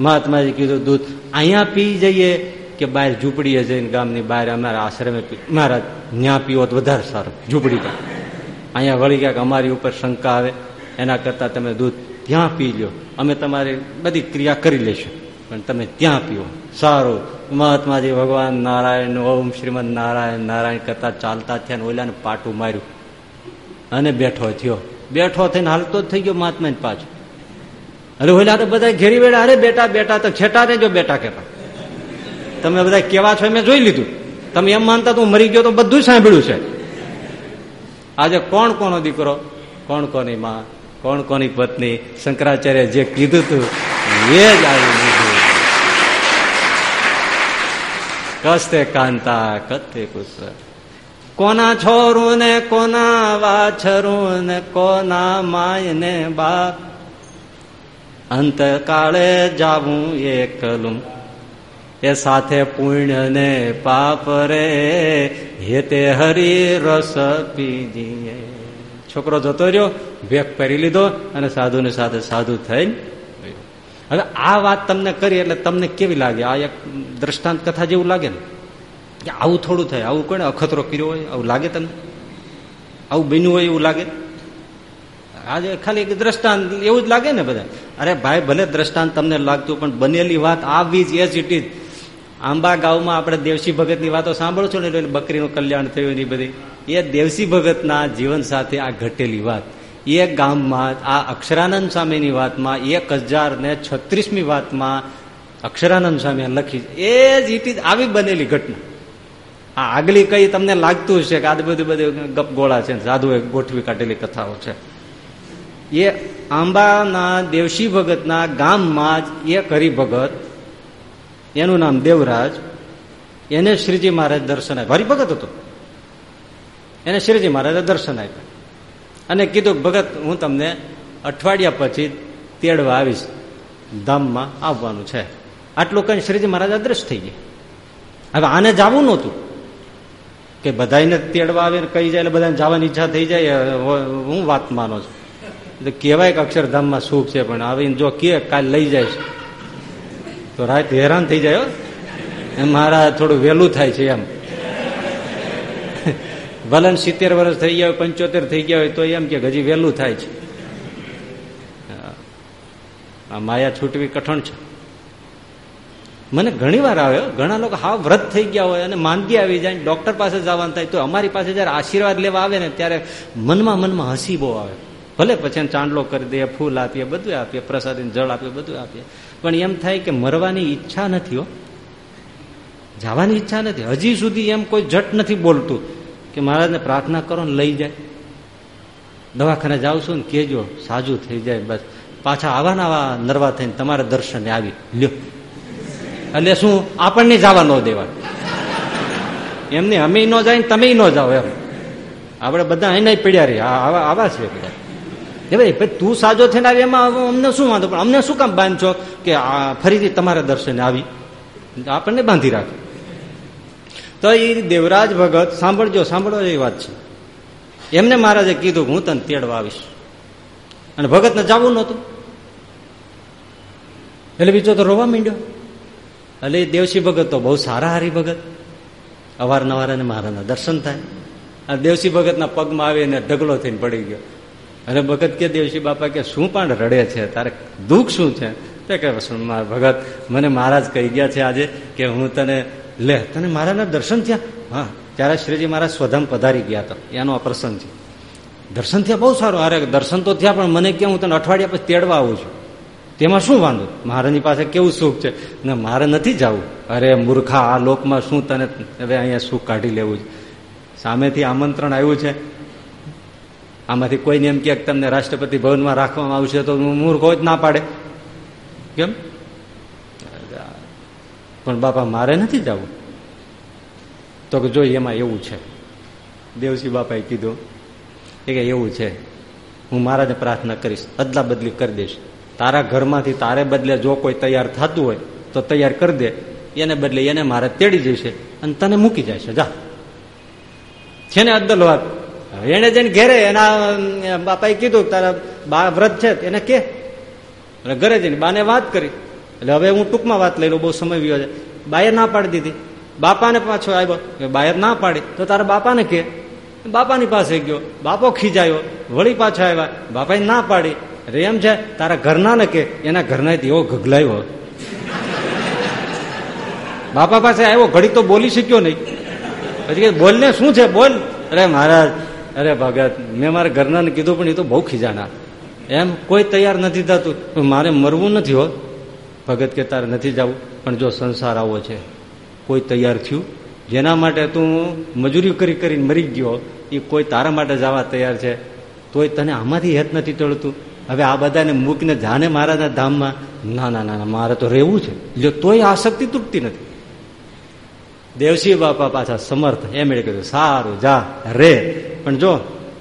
મહાત્માજી કીધું દૂધ અહીંયા પી જઈએ કે બહાર ઝૂંપડીએ જઈને ગામની બહાર અમારા આશ્રમે મારા ન્યા પીવો તો વધારે સારું, ઝૂંપડી પર. અહીંયા વળી ગયા કે અમારી ઉપર શંકા આવે, એના કરતાં તમે દૂધ ત્યાં પી લો અમે તમારી બધી ક્રિયા કરી લઈશું, પણ તમે ત્યાં પીવો સારું. મહાત્માજી ભગવાન નારાયણ, ઓમ શ્રીમદ નારાયણ નારાયણ કરતા ચાલતા થયા ઓલાને પાટું માર્યું. અને બેઠો થયો. બેઠો થઈને હાલતો જ થઈ ગયો મહાત્માની પાછો. અરે ઓલા તો બધા ઘેરી વેળા, અરે બેટા બેટા તો છેટા ને જો બેટા કેતા તમે બધા કેવા છો મેં જોઈ લીધું. તમે એમ માનતા તું મરી ગયો તો બધું સાંભળ્યું છે. આજે કોણ કોનો દીકરો? કોણ કોની માં? કોણ કોની પત્ની? શંકરાચાર્ય જે કીધું તું, એ જ આવી લીધું. કસ્તે કાંતા કતે કુસ્વ કોના છોરું ને કોના વાછરું ને કોના માય ને બાપ અંતકાળે જાવું એકલું. એ સાથે પુણ્ય ને પાપ રે હેતે હરી રસ પીજીએ. છોકરો જતો રહ્યો, ભેગ પહેરી લીધો અને સાધુની સાથે સાધુ થઈને હવે આ વાત તમને કરી એટલે તમને કેવી લાગે? આ એક દ્રષ્ટાંત કથા જેવું લાગે ને? કે આવું થોડું થાય, આવું કોને અખતરો કર્યો હોય, આવું લાગે તમને? આવું બન્યું હોય એવું લાગે? આજે ખાલી દ્રષ્ટાંત, એવું જ લાગે ને બધા? અરે ભાઈ, ભલે દ્રષ્ટાંત તમને લાગતું, પણ બનેલી વાત આવી જ એઝ ઇટ ઇઝ આંબા ગામમાં આપણે દેવસી ભગતની વાતો સાંભળો છો ને બકરીનું કલ્યાણ થયું એની બધી. એ દેવસી ભગતના જીવન સાથે આ ઘટેલી વાત. એ ગામમાં, આ અક્ષરાનંદ સ્વામીની વાતમાં એક હજાર ને છત્રીસમી વાતમાં અક્ષરાનંદ સ્વામી લખી. એ જ ઇટ ઇઝ આવી બનેલી ઘટના. આ આગલી કઈ તમને લાગતું છે કે આ બધું બધું ગપગોળા છે સાધુએ ગોઠવી કાઢેલી કથાઓ છે. એ આંબાના દેવશી ભગતના ગામમાં જ એક હરિભગત એનું નામ દેવરાજ. એને શ્રીજી મહારાજ દર્શન આપ્યા. હરિભગત હતો. એને શ્રીજી મહારાજે દર્શન આપ્યા. અને કીધું, ભગત, હું તમને અઠવાડિયા પછી તેડવા આવીશ. ધામમાં આવવાનું છે. આટલું કઈ શ્રીજી મહારાજ અદ્રશ્ય થઈ ગયા. હવે આને જવું નહોતું. કે બધાને તેડવા આવે કહી જાય એટલે બધાને જવાની ઈચ્છા થઈ જાય. હું વાત માનો છું. એટલે કહેવાય કે અક્ષરધામમાં સુખ છે, પણ આવીને જો કે કાલ લઈ જાય છે. તો રાત હેરાન થઈ જાય એમ મારા થોડું વહેલું થાય છે એમ. ભલે સિત્તેર વર્ષ થઈ ગયા હોય, પંચોતેર થઈ ગયા હોય, તો એમ કે હજી વહેલું થાય છે. આ માયા છૂટવી કઠણ છે. મને ઘણી વાર આવ્યો ઘણા લોકો હા વ્રત થઈ ગયા હોય અને માંદગી આવી જાય ડોક્ટર પાસે જવાનું થાય, તો અમારી પાસે જયારે આશીર્વાદ લેવા આવે ને, ત્યારે મનમાં મનમાં હસી બહુ આવે. ભલે પછી ચાંદલો કરી દઈએ, ફૂલ આપીએ, બધું આપીએ પ્રસાદી જળ આપીએ, બધું આપીએ. પણ એમ થાય કે મરવાની ઈચ્છા નથી હો. જવાની ઈચ્છા નથી. હજી સુધી એમ કોઈ જટ નથી બોલતું કે મહારાજને પ્રાર્થના કરો ને લઈ જાય. દવાખાને જાઉં છું ને કેજો સાજુ થઈ જાય, બસ. પાછા આવા ને આવા નરવા થઈને તમારા દર્શને આવી. લ્યો. એટલે શું? આપણને જવા ન દેવા એમને અમે ન જાય તમે ન જાઓ એમ. આપણે બધા એને પડ્યા રહી આવા આવા છે પડ્યા એ ભાઈ તું સાજો થઈને આવી, એમાં અમને શું વાંધો? પણ અમને શું કામ બાંધશો કે ફરીથી તમારા દર્શને આવી? આપણને બાંધી રાખે. તો એ દેવરાજ ભગત, સાંભળજો સાંભળો એ વાત છે. એમને મહારાજે કીધું હું તને તેડવા આવીશ. અને ભગતને જવું નહોતું. એટલે બીજો તો રોવા માંડ્યો. એટલે દેવસી ભગત તો બહુ સારા હારી ભગત. અવારનવાર અને મહારાજના દર્શન થાય. અને દેવસી ભગતના પગમાં આવીને ઢગલો થઈને પડી ગયો. અને ભગત કે દેવશી બાપા કે શું પણ રડે છે? તારે દુઃખ શું છે? તે કે ભગત, મને મહારાજ કહી ગયા છે આજે કે હું તને લે. તને મારાના દર્શન થયા? હા. ત્યારે શ્રીજી મહારાજ સ્વધામ પધારી ગયા હતા. એનો આ પ્રસંગ છે. દર્શન થયા? બહુ સારું. અરે, દર્શન તો થયા, પણ મને કે હું તને અઠવાડિયા પછી તેડવા આવું છું? તેમાં શું વાંધો? મહારાજની પાસે કેવું સુખ છે? ને, મારે નથી જવું. અરે, મૂર્ખા, આ લોકમાં શું તને હવે અહીંયા સુખ કાઢી લેવું છે? સામેથી આમંત્રણ આવ્યું છે. આમાંથી કોઈને એમ કે તમને રાષ્ટ્રપતિ ભવનમાં રાખવામાં આવશે તો મૂર્ખો જ ના પાડે. કેમ? પણ બાપા, મારે નથી જવું. તો કે જો એમાં એવું છે. દેવસિંહ બાપાએ કીધું કે એવું છે. હું મહારાજને પ્રાર્થના કરીશ, અદલા બદલી કરી દઈશ. તારા ઘરમાંથી તારે બદલે જો કોઈ તૈયાર થતું હોય તો તૈયાર કરી દે. એને બદલે એને મારે તેડી જશે અને તને મૂકી જાય છે. જા. છે ને અદલ વાત? એને જઈને ઘેરે એના બાપાએ કીધું તારા બા વ્રત છે એને કે. એટલે ઘરે જઈને બાને વાત કરી. એટલે હવે હું ટૂંકમાં વાત લઈ લઉં, બહુ સમય વ્યો છે બાએ ના પાડી દીધી. બાપાને પાછો આવ્યો. બાએ ના પાડી, તો તારા બાપાને કે. બાપાની પાસે ગયો. બાપો ખીજાયો. વળી પાછા આવ્યા. બાપાએ ના પાડી. અરે એમ છે, તારા ઘરના ને કે, એના ઘરના એવો ગગલાયો બાપા પાસે આવ્યો, ઘડી તો બોલી શક્યો નહીં. પછી બોલને શું છે? બોલ. અરે મહારાજ અરે ભગત, મેં મારા ઘરના કીધું, પણ એ તો બહુ ખીજાણા એમ કોઈ તૈયાર નથી થતું. મારે મરવું નથી હો ભગત કે, તારે નથી જવું. પણ જો સંસાર આવો છે, કોઈ તૈયાર થયું, જેના માટે તું મજૂરી કરી કરીને મરી ગયો, એ કોઈ તારા માટે જવા તૈયાર છે, તોય તને આમાંથી હેત નથી ટળતું હવે આ બધાને મૂકીને જાને મારાના ધામમાં. ના ના ના મારે તો રહેવું છે. જો તોય આસક્તિ તૂટતી નથી. દેવસિંહ બાપા પાછા સમર્થ, એમ એટલે કીધું, સારું, જા, રે. પણ જો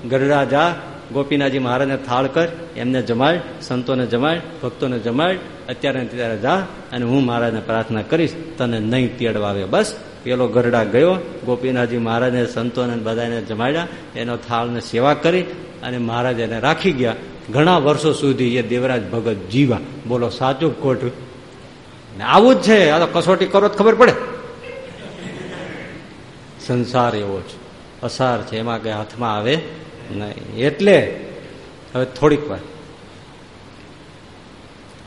ગરડા જા ગોપીનાથજી મહારાજને થાળ કર, એમને જમાડ, સંતોને જમાડ, ભક્તોને જમાડ, અત્યારે ત્યારે જા અને હું મહારાજને પ્રાર્થના કરીશ, તને નહીં તેડવા બસ, પેલો ગરડા ગયો, ગોપીનાથજી મહારાજને, સંતોને બધાને જમાડ્યા, એનો થાળને સેવા કરી અને મહારાજ એને રાખી ગયા. ઘણા વર્ષો સુધી એ દેવરાજ ભગત જીવા બોલો, સાચું ખોટું? આવું જ છે. આ તો કસોટી કરો ખબર પડે. સંસાર એવો છે. અસાર છે, એમાં કઈ હાથમાં આવે નહીં. એટલે હવે થોડીક વાર.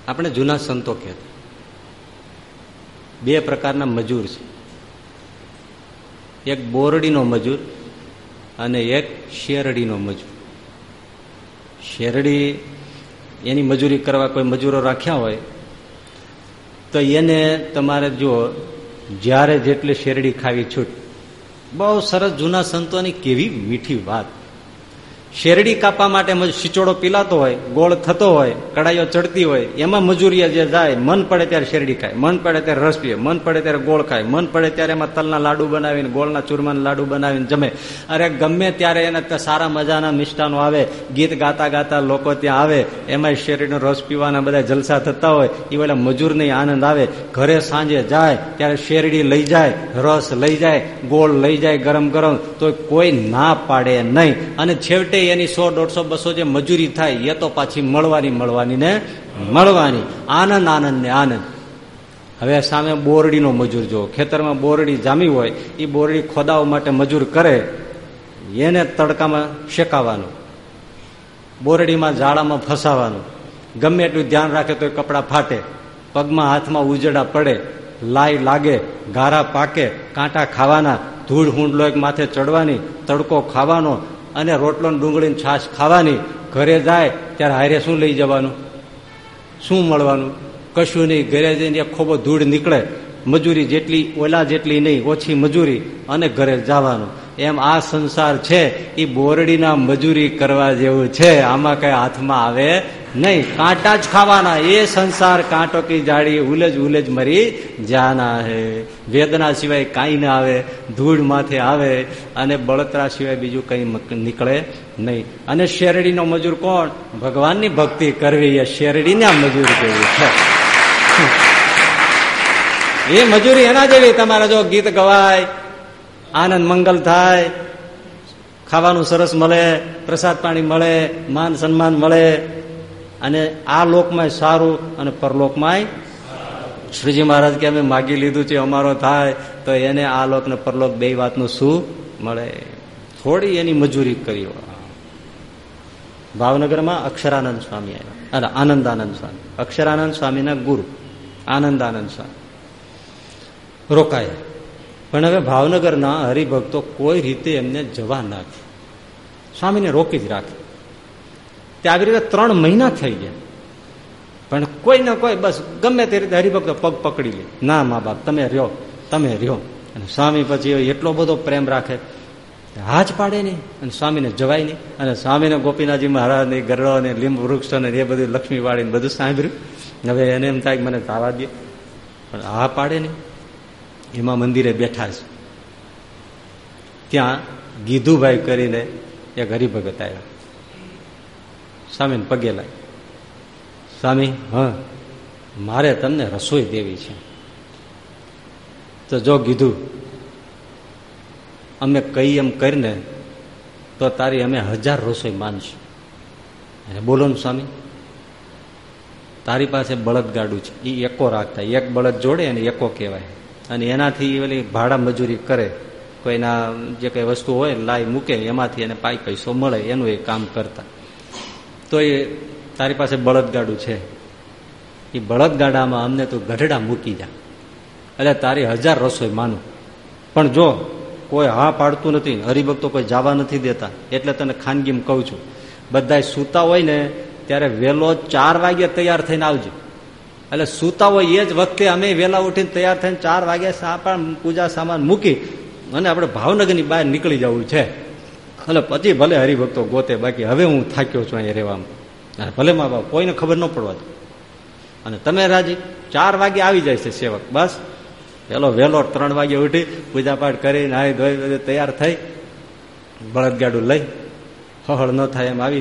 આપણે જૂના સંતો કહેતા. બે પ્રકારના મજૂર છે. એક બોરડીનો મજૂર અને એક શેરડીનો મજૂર. શેરડી એની મજૂરી કરવા કોઈ મજૂરો રાખ્યા હોય, તો એને તમારે જો જ્યારે જેટલી શેરડી ખાવી છૂટ બહુ સરસ જૂના સંતોની કેવી મીઠી વાત. શેરડી કાપવા માટે સિચોડો પીલાતો હોય, ગોળ થતો હોય, કડાઈઓ ચડતી હોય, એમાં મજૂરીએ જે જાય, મન પડે ત્યારે શેરડી ખાય, મન પડે ત્યારે રસ પીએ, મન પડે ત્યારે ગોળ ખાય, મન પડે ત્યારે એમાં તલના લાડુ બનાવીને, ગોળના ચૂરમાના લાડુ બનાવીને જમે. અરે ગમે ત્યારે એને સારા મજાના મિષ્ટાનો આવે, ગીત ગાતા ગાતા લોકો ત્યાં આવે એમાં શેરડીનો રસ પીવાના બધા જલસા થતા હોય એ વેલા મજૂરને આનંદ આવે. ઘરે સાંજે જાય, ત્યારે શેરડી લઈ જાય, રસ લઈ જાય, ગોળ લઈ જાય ગરમ ગરમ તો કોઈ ના પાડે નહીં. અને છેવટે એની સો, દોઢસો, બસો જે મજૂરી થાય, એ તો પાછી મળવાની મળવાની ને મળવાની. આનંદ આનંદ ને આનંદ. હવે સામે બોરડીનો મજૂર જો ખેતરમાં બોરડી જામી હોય એ બોરડી ખોદાવા માટે મજૂર કરે, એને તડકામાં શેકાવાનું, બોરડીમાં ઝાડામાં ફસાવાનું. ગમે એટલું ધ્યાન રાખે તો કપડાં ફાટે, પગમાં હાથમાં ઉજડા પડે, લાઈ લાગે, ગારા પાકે, કાંટા ખાવાના, ધૂળ હુંડલો એક માથે ચડવાની, તડકો ખાવાનો અને રોટલો ડુંગળીની છાશ ખાવાની, ઘરે જાય ત્યારે હારે શું લઈ જવાનું? શું મળવાનું? કશું નહીં. ઘરે જઈને ખોબો ધૂળ નીકળે. મજૂરી જેટલી, ઓલા જેટલી નહીં, ઓછી મજૂરી અને ઘરે જવાનું. એમ આ સંસાર છે એ બોરડીના મજૂરી કરવા જેવું છે, આમાં કઈ હાથમાં આવે નહીં. કાંટા જ ખાવાના, એ સંસાર કાંટો કી જાડી ઉલજ ઉલજ મરી જાના હે. વેદના સિવાય કાંઈ ના આવે, ધૂળ માથે આવે અને બળતરા સિવાય બીજું કંઈ નીકળે નહીં. અને શેરડીનો મજૂર કોણ? ભગવાનની ભક્તિ કરવી એ શેરડીના મજૂર કેવી છે. એ મજૂરી એના જેવી, તમારા જો ગીત ગવાય આનંદ મંગલ થાય. ખાવાનું સરસ મળે, પ્રસાદ પાણી મળે, માન સન્માન મળે. અને આ લોકમાં સારું અને પરલોકમાં શ્રીજી મહારાજ કે અમે માગી લીધું છે, અમારો થાય, તો એને આ લોક ને પરલોક બે વાતનું શું મળે? થોડી એની મજૂરી કરી ભાવનગરમાં અક્ષરાનંદ સ્વામી આવ્યા. અરે આનંદ આનંદ સ્વામી. અક્ષરાનંદ સ્વામીના ગુરુ. આનંદ આનંદ સ્વામી. રોકાયા. પણ હવે ભાવનગરના હરિભક્તો કોઈ રીતે એમને જવા નાખે સ્વામીને રોકી જ રાખે. તે આવી રીતે ત્રણ મહિના થઈ ગયા. પણ કોઈ ને કોઈ બસ ગમે તે રીતે હરિભક્તો પગ પકડી લે. ના, મા બાપ, તમે રહ્યો તમે રહ્યો. અને સ્વામી પછી એટલો બધો પ્રેમ રાખે હાજ પાડે નહીં અને સ્વામીને જવાય નહીં. અને સ્વામીને ગોપીનાથજી મહારાજને ગરડો અને લીંબ વૃક્ષ અને એ બધું લક્ષ્મીવાળીને બધું સાંભળ્યું. હવે એને એમ થાય મને તાવા દે. પણ હા પાડે નહીં. એમાં મંદિરે બેઠા છે. ત્યાં ગીધુભાઈ કરીને એક હરિભગત આવ્યા. સ્વામીને પગે લાય સ્વામી, હા, મારે તમને રસોઈ દેવી છે. તો જો કીધું, અમે કઈ એમ કરીને તો તારી અમે હજાર રસોઈ માનશું. બોલો ને સ્વામી. તારી પાસે બળદગાડું છે. એ એકો રાખતા. એક બળદ જોડે અને એકો કહેવાય. અને એનાથી ઓલી ભાડા મજૂરી કરે. કોઈના જે કઈ વસ્તુ હોય લાઈ મૂકે, એમાંથી એને પાઈ પૈસો મળે, એનું એ કામ કરતા. તો એ તારી પાસે બળદગાડું છે. એ બળદગાડામાં અમને તું ગઢડા મૂકી જા એટલે તારી હજાર રસોઈ માનું. પણ જો કોઈ હા પાડતું નથી, હરિભક્તો કોઈ જવા નથી દેતા, એટલે તને ખાનગીમ કહું છું બધા સૂતા હોય ને, ત્યારે વહેલો ચાર વાગે તૈયાર થઈને આવજો. એટલે સૂતા હોય એ જ વખતે અમે વહેલા ઉઠીને તૈયાર થઈને ચાર વાગે સાપણ પૂજા સામાન મૂકી અને આપણે ભાવનગરની બહાર નીકળી જવું છે. એટલે પછી ભલે હરિભક્તો ગોતે, બાકી હવે હું થાક્યો છું અહીંયા રહેવામાં. ભલે મા બાપ, કોઈને ખબર ન પડવા અને તમે રાજી, ચાર વાગે આવી જાય છે સેવક, બસ. પેલો વહેલો, ત્રણ વાગે ઉઠી, પૂજાપાઠ કરી, નાહી ધોઈ તૈયાર થઈ, બળદગાડું લઈ હળ ન થાય એમ આવી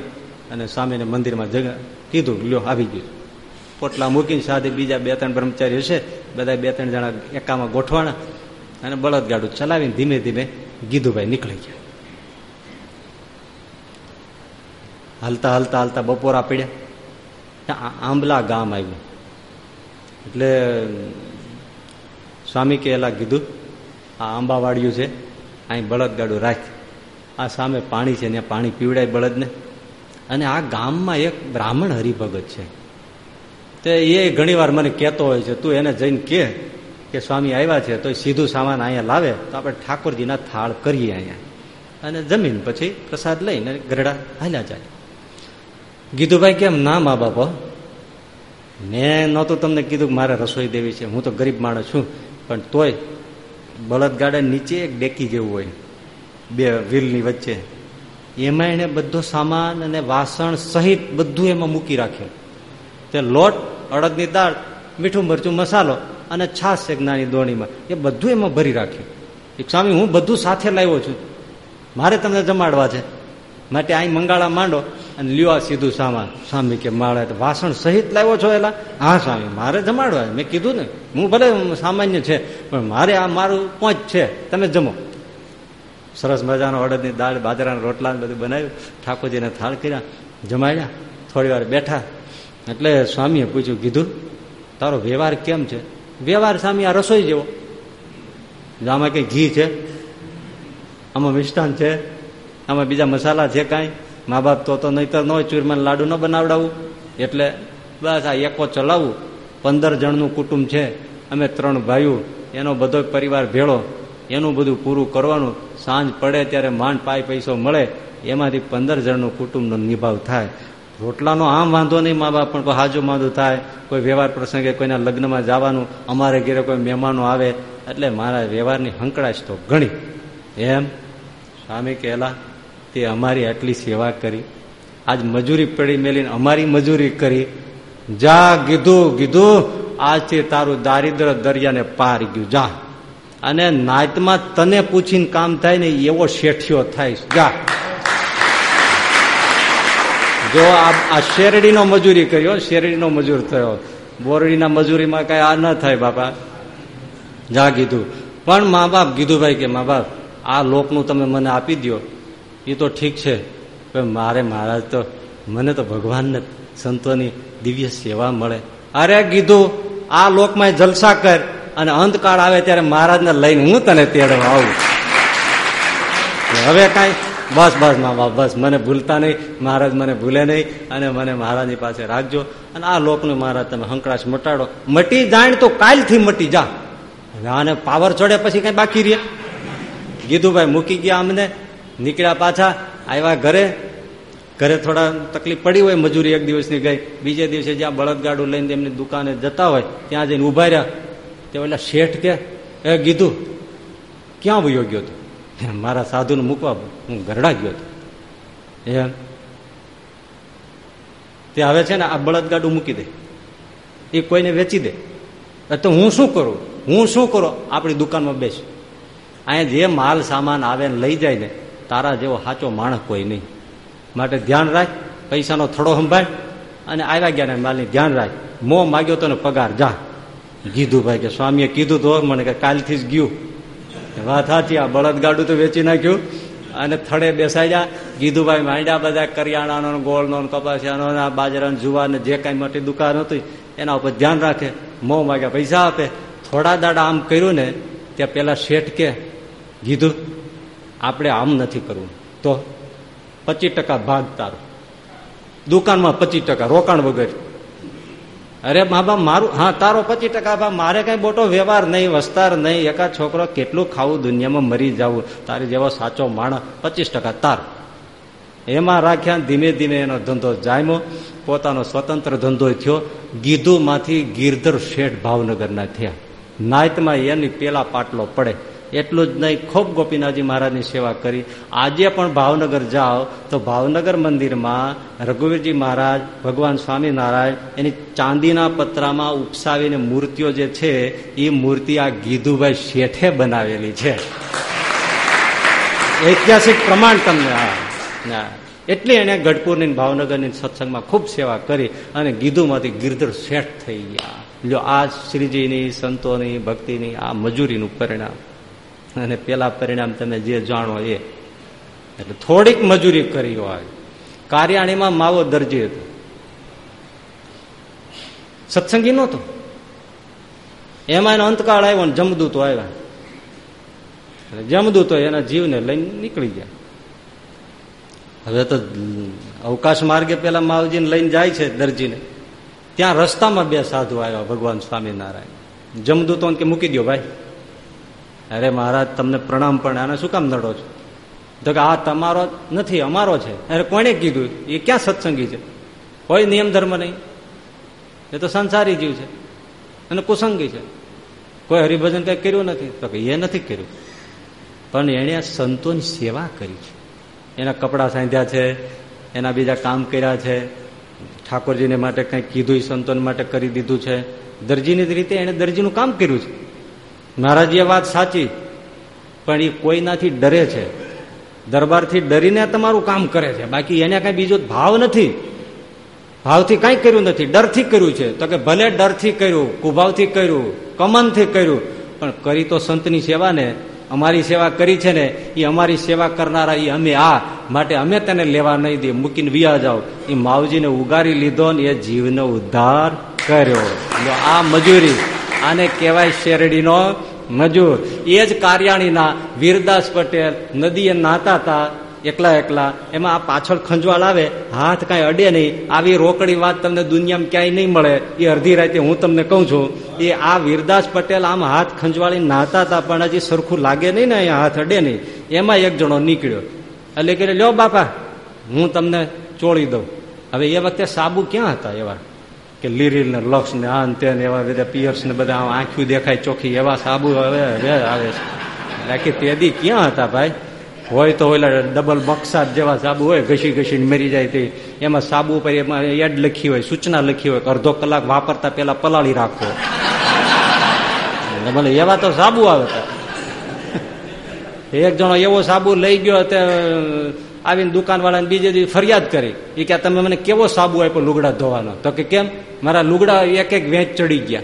અને સ્વામીને મંદિરમાં જગા કીધું, લ્યો, આવી ગયું. પોટલા મૂકીને સાથે બીજા બે ત્રણ બ્રહ્મચારી હશે બધા બે ત્રણ જણા એકામાં ગોઠવાના અને બળદગાડું ચલાવીને ધીમે ધીમે ગીધુભાઈ નીકળી ગયા. હાલતા હાલતા હાલતા બપોરા પડ્યા આંબલા ગામ આવ્યું. એટલે સ્વામી કે એલા કીધું, આ આંબાવાડિયું છે, અહીં બળદગાડું રાખ. આ સામે પાણી છે ને પાણી પીવડાય બળદને. અને આ ગામમાં એક બ્રાહ્મણ હરિભગત છે. તે એ ઘણી વાર મને કહેતો હોય છે, તું એને જઈને કે કે સ્વામી આવ્યા છે તો સીધું સામાન અહીંયા લાવે, તો આપણે ઠાકોરજીના થાળ કરીએ અહીંયા. અને જમીન પછી પ્રસાદ લઈને ગરડા હાલ્યા જાય. ગીધુભાઈ કેમ ના, મા બાપા? મેં નહોતું તમને કીધું કે મારે રસોઈ દેવી છે, હું તો ગરીબ માણસ છું, પણ તોય બળદગાડા નીચે એક ડેકી જેવું હોય, બે વ્હીલની વચ્ચે. એમાં એણે બધો સામાન અને વાસણ સહિત બધું એમાં મૂકી રાખ્યું. તે લોટ, અડદની દાળ, મીઠું મરચું મસાલો અને છાશ છે જ્ઞાની દોણીમાં. એ બધું એમાં ભરી રાખ્યું. એક સ્વામી, હું બધું સાથે લાવ્યો છું. મારે તમને જમાડવા છે. માટે અહીં મંગાળા માંડો અને લ્યો સીધું સામાન. સ્વામી કે, માળે વાસણ સહિત લાવ્યો છો એલા? હા, સ્વામી, મારે જમાડવા મેં કીધું ને, હું ભલે સામાન્ય છે, પણ મારે આ મારું પહોંચ છે. તમે જમો. સરસ મજાનો અડદની દાળ, બાજરાના રોટલા બધું બનાવ્યું. ઠાકોરજીને થાળ કર્યા, જમાડ્યા. થોડી વાર બેઠા એટલે સ્વામીએ પૂછ્યું, કીધું, તારો વ્યવહાર કેમ છે? વ્યવહાર સ્વામી આ રસોઈ જેવો. આમાં કઈ ઘી છે? આમાં મિષ્ટાન છે? આમાં બીજા મસાલા છે કાંઈ? મા બાપ તો તો નહીતર ન હોય ચૂરમાન લાડુ ન બનાવડાવું. એટલે બસ આ એકો ચલાવવું પંદર જણનું કુટુંબ છે. અમે ત્રણ ભાઈઓ. એનો બધો પરિવાર ભેળો. એનું બધું પૂરું કરવાનું. સાંજ પડે ત્યારે માંડ પાય પૈસો મળે. એમાંથી પંદર જણનું કુટુંબનો નિભાવ થાય. રોટલાનો આમ વાંધો નહીં, મા બાપ, પણ હાજો માંદું થાય. કોઈ વ્યવહાર પ્રસંગે કોઈના લગ્નમાં જવાનું, અમારે ઘેરે કોઈ મહેમાનો આવે, એટલે મારા વ્યવહારની હંકડાશ તો ઘણી. એમ, સ્વામી કહેલા, તે અમારી આટલી સેવા કરી. આજ મજૂરી પડી મેલીને અમારી મજૂરી કરી. જા, કીધું કીધું આજથી તારું દારિદ્ર દરિયાને પાર ગયું. જા. અને નાતમાં તને પૂછીને કામ થાય ને એવો શેઠિયો થાય જા. જો આ શેરડીનો મજૂરી કર્યો, શેરડીનો મજૂર થયો. બોરડીના મજૂરીમાં કઈ આ ન થાય બાપા. જા કીધું. પણ મા બાપ કીધું ભાઈ કે મા બાપ, આ લોકનું તમે મને આપી દો એ તો ઠીક છે, પણ મારે મહારાજ તો મને તો ભગવાનને સંતોની દિવ્ય સેવા મળે. અરે કીધું, આ લોકમાં જલસા કર અને અંતકાળ આવે ત્યારે મહારાજને લઈને હું તને તેડવા આવું. હવે કાંઈ બસ બસ મા બાપ બસ. મને ભૂલતા નહીં. મહારાજ મને ભૂલે નહીં અને મને મહારાજની પાસે રાખજો. અને આ લોકનું મહારાજ તમે હંકડાશ મટાડો. મટી જાણ તો કાલથી મટી જા. આને પાવર ચડે પછી કઈ બાકી રહે. ગીધુભાઈ મૂકી ગયા અમને. નીકળ્યા પાછા. આવ્યા ઘરે. ઘરે થોડા તકલીફ પડી હોય, મજૂરી એક દિવસની ગઈ. બીજે દિવસે જ્યાં બળદગાડું લઈને એમની દુકાને જતા હોય, ત્યાં જઈને ઊભા રહ્યા. તે ઓલા શેઠ કે, એ કીધું ક્યાં વયો ગયો હતો મારા સાધુને મૂકવા હું ગરડા ગયો હતો. એમ તે હવે છે ને આ બળદગાડું મૂકી દે. એ કોઈને વેચી દે. તો હું શું કરું? હું શું કરું? આપણી દુકાનમાં બેસ. અહીંયા જે માલ સામાન આવે ને લઈ જાય ને, તારા જેવો સાચો માણસ કોઈ નહીં. માટે ધ્યાન રાખ, પૈસાનો થડો સંભાળ અને આવ્યા ગયા ને માલની ધ્યાન રાખ. મો માગ્યો તો ને પગાર, જા. કીધું ભાઈ કે સ્વામીએ કીધું તો મને કે કાલથી જ ગયું. વાત સાચી, આ બળદગાડું તો વેચી નાખ્યું. અને થડે બેસાડ્યા ગીધુભાઈ માંડ્યા બધા કરિયાણાનો, ગોળનો, કપાસિયાનો બાજરાનો જુવાર ને જે કાંઈ મોટી દુકાન હતી, એના ઉપર ધ્યાન રાખે. મો માગ્યા પૈસા આપે. થોડા દાડા આમ કર્યું ને, ત્યાં પેલા શેઠ કે, ગીધું, આપણે આમ નથી કરવું. તો પચીસ ભાગ તારો. દુકાનમાં પચીસ રોકાણ વગર. અરે મા બાપ, મારું, હા, તારો પચીસ ટકા ભાવ મારે કઈ મોટો વ્યવહાર નહીં, વસ્તાર નહીં એકાદ છોકરો કેટલું ખાવું દુનિયામાં મરી જવું, તારી જેવો સાચો માણસ પચીસ ટકા તાર. એમાં રાખ્યા ધીમે ધીમે એનો ધંધો જામ્યો, પોતાનો સ્વતંત્ર ધંધો થયો, ગીધુમાંથી ગીરધર શેઠ ભાવનગરના થયા. નાયતમાં એની પેલા પાટલો પડે. એટલું જ નહીં, ખૂબ ગોપીનાથજી મહારાજની સેવા કરી. આજે પણ ભાવનગર જાઓ તો ભાવનગર મંદિરમાં રઘુવીરજી મહારાજ, ભગવાન સ્વામિનારાયણ એની ચાંદીના પતરામાં ઉપસાવીને મૂર્તિઓ જે છે, એ મૂર્તિ આ ગીધુભાઈ શેઠે બનાવેલી છે. ઐતિહાસિક પ્રમાણ તમને આ. એટલે એને ગઢપુરની ભાવનગરની સત્સંગમાં ખૂબ સેવા કરી અને ગીધુમાંથી ગિરધર શેઠ થઈ ગયા. જો આ શ્રીજીની, સંતોની, ભક્તિની, આ મજૂરીનું પરિણામ. અને પેલા પરિણામ તમે જે જાણો એ. એટલે થોડીક મજૂરી કરી હોય. કાર્યાણીમાં માવો દરજી હતો. સત્સંગી નહોતો. એમાં એનો અંતકાળ આવ્યો ને જમદૂતો આવ્યા. જમદૂતો એના જીવને લઈને નીકળી ગયા. હવે તો અવકાશ માર્ગે પેલા માવજીને લઈને જાય છે દરજીને. ત્યાં રસ્તામાં બે સાધુ આવ્યા, ભગવાન સ્વામિનારાયણ. જમદૂતો કે મૂકી દો ભાઈ. અરે મહારાજ, તમને પ્રણામ પણ, આને શું કામ નડો છો? તો કે આ તમારો નથી, અમારો છે. અરે કોને કીધું? એ ક્યાં સત્સંગી છે? કોઈ નિયમ ધર્મ નહીં. એ તો સંસારી જીવ છે અને કુસંગી છે. કોઈ હરિભજન કઈ કર્યું નથી. તો કે એ નથી કર્યું. પણ એણે સંતોની સેવા કરી છે. એના કપડાં સાંધ્યા છે, એના બીજા કામ કર્યા છે. ઠાકોરજીને માટે કંઈક કીધું સંતોન માટે કરી દીધું છે. દરજીની રીતે એણે દરજીનું કામ કર્યું છે. મહારાજી વાત સાચી, પણ એ કોઈનાથી ડરે છે. દરબારથી ડરીને તમારું કામ કરે છે. બાકી એને કઈ બીજો ભાવ નથી. ભાવથી કઈ કર્યું નથી. ડરથી કર્યું છે. તો કે ભલે ડરથી કર્યું, કુભાવથી કર્યું, કમનથી કર્યું, પણ કરી તો સંતની સેવા ને અમારી સેવા કરી છે ને એ અમારી સેવા કરનારા એ અમે આ, માટે અમે તેને લેવા નહીં દઈએ મૂકીને વિયા જાઓ. એ માવજીને ઉગારી લીધો ને એ જીવનો ઉદ્ધાર કર્યો. આ મજૂરી. આને કહેવાય શેરડીનો મજૂર. એ જ કાર્યાણીના વીરદાસ પટેલ નદીએ નાતા હતા, એકલા એકલા. એમાં આ પાછળ ખંજવાળ આવે, હાથ કાંઈ અડે નહીં. આવી રોકડી વાત તમને દુનિયામાં ક્યાંય નહીં મળે. એ અડધી રાતે હું તમને કહું છું, એ આ વીરદાસ પટેલ આમ હાથ ખંજવાળી નાતા હતા, પણ હજી સરખું લાગે નહીં ને અહીંયા હાથ અડે નહીં. એમાં એક જણો નીકળ્યો. એટલે કે લ્યો બાપા, હું તમને ચોળી દઉં. હવે એ વખતે સાબુ ક્યાં હતા એવા? કે લીરીલ ને લક્ષ ને આ તે એવા બધા પિયર્સ ને બધા આંખ્યું દેખાય ચોખ્ખી, એવા સાબુ હવે આવે છે. બાકી તેદી ક્યાં હતા ભાઈ? હોય તો ઓલા ડબલ બક્સાદ જેવા સાબુ હોય, ઘસી ઘસીને મરી જાય તે. એમાં સાબુ પર એમાં એડ લખી હોય, સૂચના લખી હોય અડધો કલાક વાપરતા પેલા પલાળી રાખો. મને એવા તો સાબુ આવે એક જણો એવો સાબુ લઈ ગયો તે આવીને દુકાનવાળાને બીજે દિવસ ફરિયાદ કરી. એ કે તમે મને કેવો સાબુ આપ્યો લુગડા ધોવાનો? તો કે, કેમ? મારા લુગડા એક એક વેચ ચડી ગયા.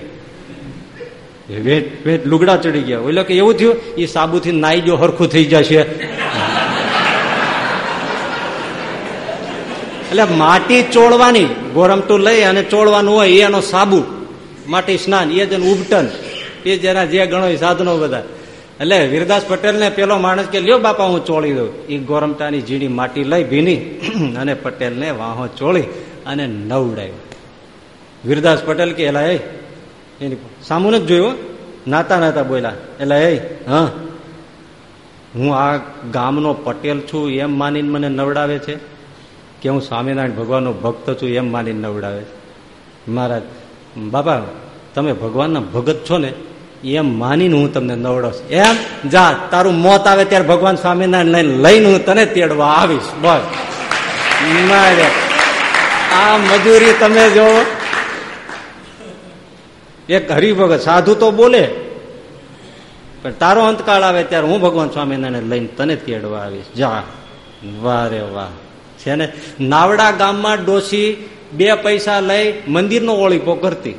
વેચ વેચ લુગડા ચડી ગયા. એટલે કે, એવું થયું? એ સાબુથી નાઈ જો હરખું થઈ જશે. એટલે માટી ચોળવાની ગોરમટું લઈ અને ચોળવાનું હોય, એનો સાબુ. માટી સ્નાન, એ જ ઉબટન એ જેના જે ગણો સાધનો બધા. એટલે વીરદાસ પટેલ ને પેલો માણસ કે, લ્યો બાપા, હું ચોળી દઉં. એ ગોરમટાની ઝીણી માટી લઈ ભીની (clears throat) અને પટેલ ને વાહો ચોળી અને નવડાવ્યો વીરદાસ પટેલ કે, એલા એ એની સામું જ જોયું નાતા નાતા બોલ્યા એટલે એ હા? હું આ ગામનો પટેલ છું, એમ માનીને મને નવડાવે છે? કે હું સ્વામિનારાયણ ભગવાનનો ભક્ત છું, એમ માનીને નવડાવે છે? મહારાજ, બાપા, તમે ભગવાનના ભગત છો ને એમ માનીને હું તમને નવડાવશ એમ? જા, તારું મોત આવે ત્યારે ભગવાન સ્વામિનારાયણ લઈને હું તને તેડવા આવીશ. બસ આ મજૂરી તમે જો, એક હરિભગત સાધુ તો બોલે, પણ તારો અંતકાળ આવે ત્યારે હું ભગવાન સ્વામિનારાયણ લઈને તને તેડવા આવીશ. જા. વાહ રે વાહ. છે ને? નાવડા ગામમાં ડોસી બે પૈસા લઈ મંદિરનો ઓળીપો કરતી.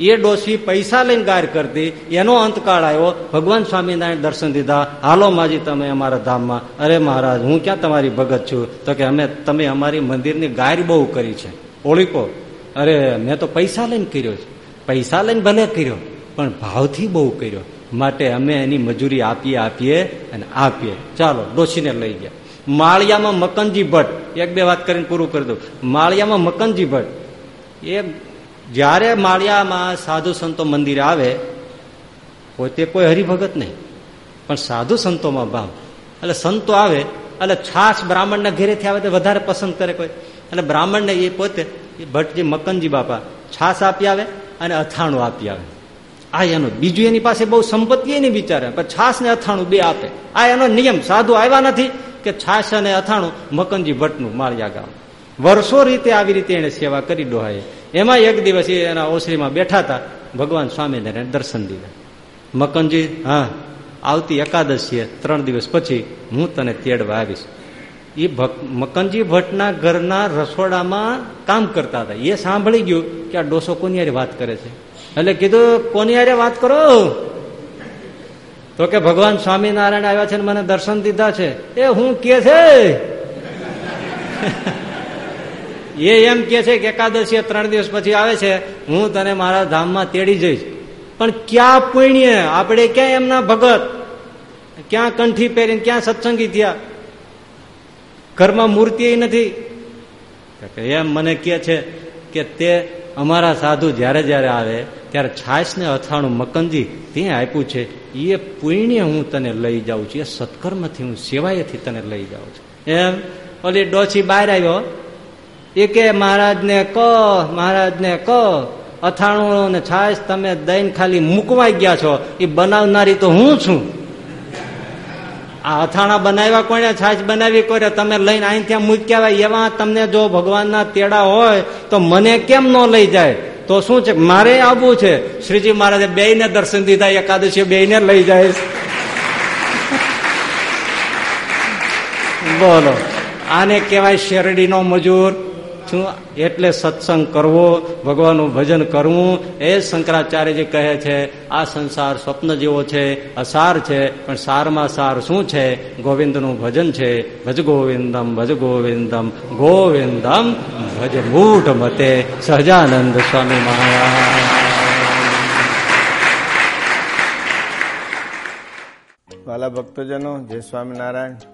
એ ડોસી પૈસા લઈને ગાર કરતી એનો અંતકાળ આવ્યો, ભગવાન સ્વામિનારાયણ દર્શન દીધા, હાલો માજી તમે અમારા ધામમાં. અરે મહારાજ, હું ક્યાં તમારી ભગત છું? તો કે અમે, તમે અમારી મંદિરની ગાર બહુ કરી છે. ઓળીકો અરે, મેં તો પૈસા લઈને કર્યો છે. પૈસા લઈને ભલે કર્યો, પણ ભાવથી બહુ કર્યો. માટે અમે એની મજૂરી આપીએ આપીએ અને આપીએ. ચાલો ડોસીને લઈ ગયા. માળિયામાં મકનજી ભટ્ટ, એક બે વાત કરીને પૂરું કરી દઉં. માળિયામાં મકનજી ભટ્ટ એ જ્યારે માળિયામાં સાધુ સંતો મંદિર આવે, પોતે કોઈ હરિભગત નહીં. પણ સાધુ સંતોમાં ભાવ. એટલે સંતો આવે, એટલે છાસ બ્રાહ્મણના ઘેરેથી આવે તો વધારે પસંદ કરે કોઈ. એટલે બ્રાહ્મણને એ પોતે ભટ્ટજી મકનજી બાપા છાસ આપી આવે અને અથાણું આપી આવે. આ એનો, બીજું એની પાસે બહુ સંપત્તિ નહીં વિચારે, પણ છાસ ને અથાણું બે આપે. આ એનો નિયમ, સાધુ આવ્યા નથી કે છાશ અને અથાણું મકનજી ભટ્ટનું માળિયા ગામ. વર્ષો રીતે આવી રીતે એને સેવા કરી ડોહાએ એમાં એક દિવસ એ એના ઓસરીમાં બેઠા હતા, ભગવાન સ્વામિનારાયણ દર્શન દીધા. મકનજી, હા, આવતી એકાદશીએ ત્રણ દિવસ પછી હું તને તેડવા આવીશ. એ મકનજી ભટ્ટના ઘરના રસોડામાં કામ કરતા હતા. એ સાંભળી ગયું કે આ ડોસો કોની વાત કરે છે. એટલે કીધું કોની યારે વાત કરો? તો કે, ભગવાન સ્વામિનારાયણ આવ્યા છે મને દર્શન દીધા છે. એ હું કે છે? એ એમ કે છે કે એકાદશી ત્રણ દિવસ પછી આવે છે, હું તને મારા ધામમાં તેડી જઈશ. પણ ક્યાં પુણ્ય? આપણે ક્યાં એમના ભગત? ક્યાં કંઠી પહેરીને ક્યાં સત્સંગી થયા? ઘરમાં મૂર્તિ નથી. એમ મને કે છે કે તે અમારા સાધુ જ્યારે જ્યારે આવે, ત્યારે છાશ ને અથાણું મકનજી ત્યાં આપ્યું છે. એ પુણ્ય હું તને લઈ જાઉં છું. એ સત્કર્મથી હું સેવાયથી તને લઈ જાઉં છું. એમ ઓલી ડોછી બહાર આવ્યો. એ કે, મહારાજને કહો મહારાજને કહો અથાણું ને છાશ તમે દઈને ખાલી મૂકવાઈ ગયા છો. એ બનાવનારી તો હું છું. આ અથાણા બનાવ્યા કોને છાશ બનાવી કોને તમે લઈને અહીં ત્યાં મૂક્યા એવા તમને જો ભગવાનના તેડા હોય, તો મને કેમ ન લઈ જાય? તો શું છે? મારે આવવું છે. શ્રીજી મહારાજે બે ને દર્શન દીધા એકાદશી બે ને લઈ જાય. બોલો. આને કહેવાય શેરડીનો મજૂર. શું એટલે સત્સંગ કરવો, ભગવાનનું ભજન કરવું, એ શંકરાચાર્યજી કહે છે, આ સંસાર સ્વપ્ન જેવો છે, અસાર છે, પણ સારમાં સાર શું છે? ગોવિંદનું ભજન છે, ભજ ગોવિંદમ ભજ ગોવિંદમ ગોવિંદમ, ભજ મૂઢ મતે, સહજાનંદ સ્વામી મહારાજ. વાલા ભક્તજનો, જય સ્વામિનારાયણ.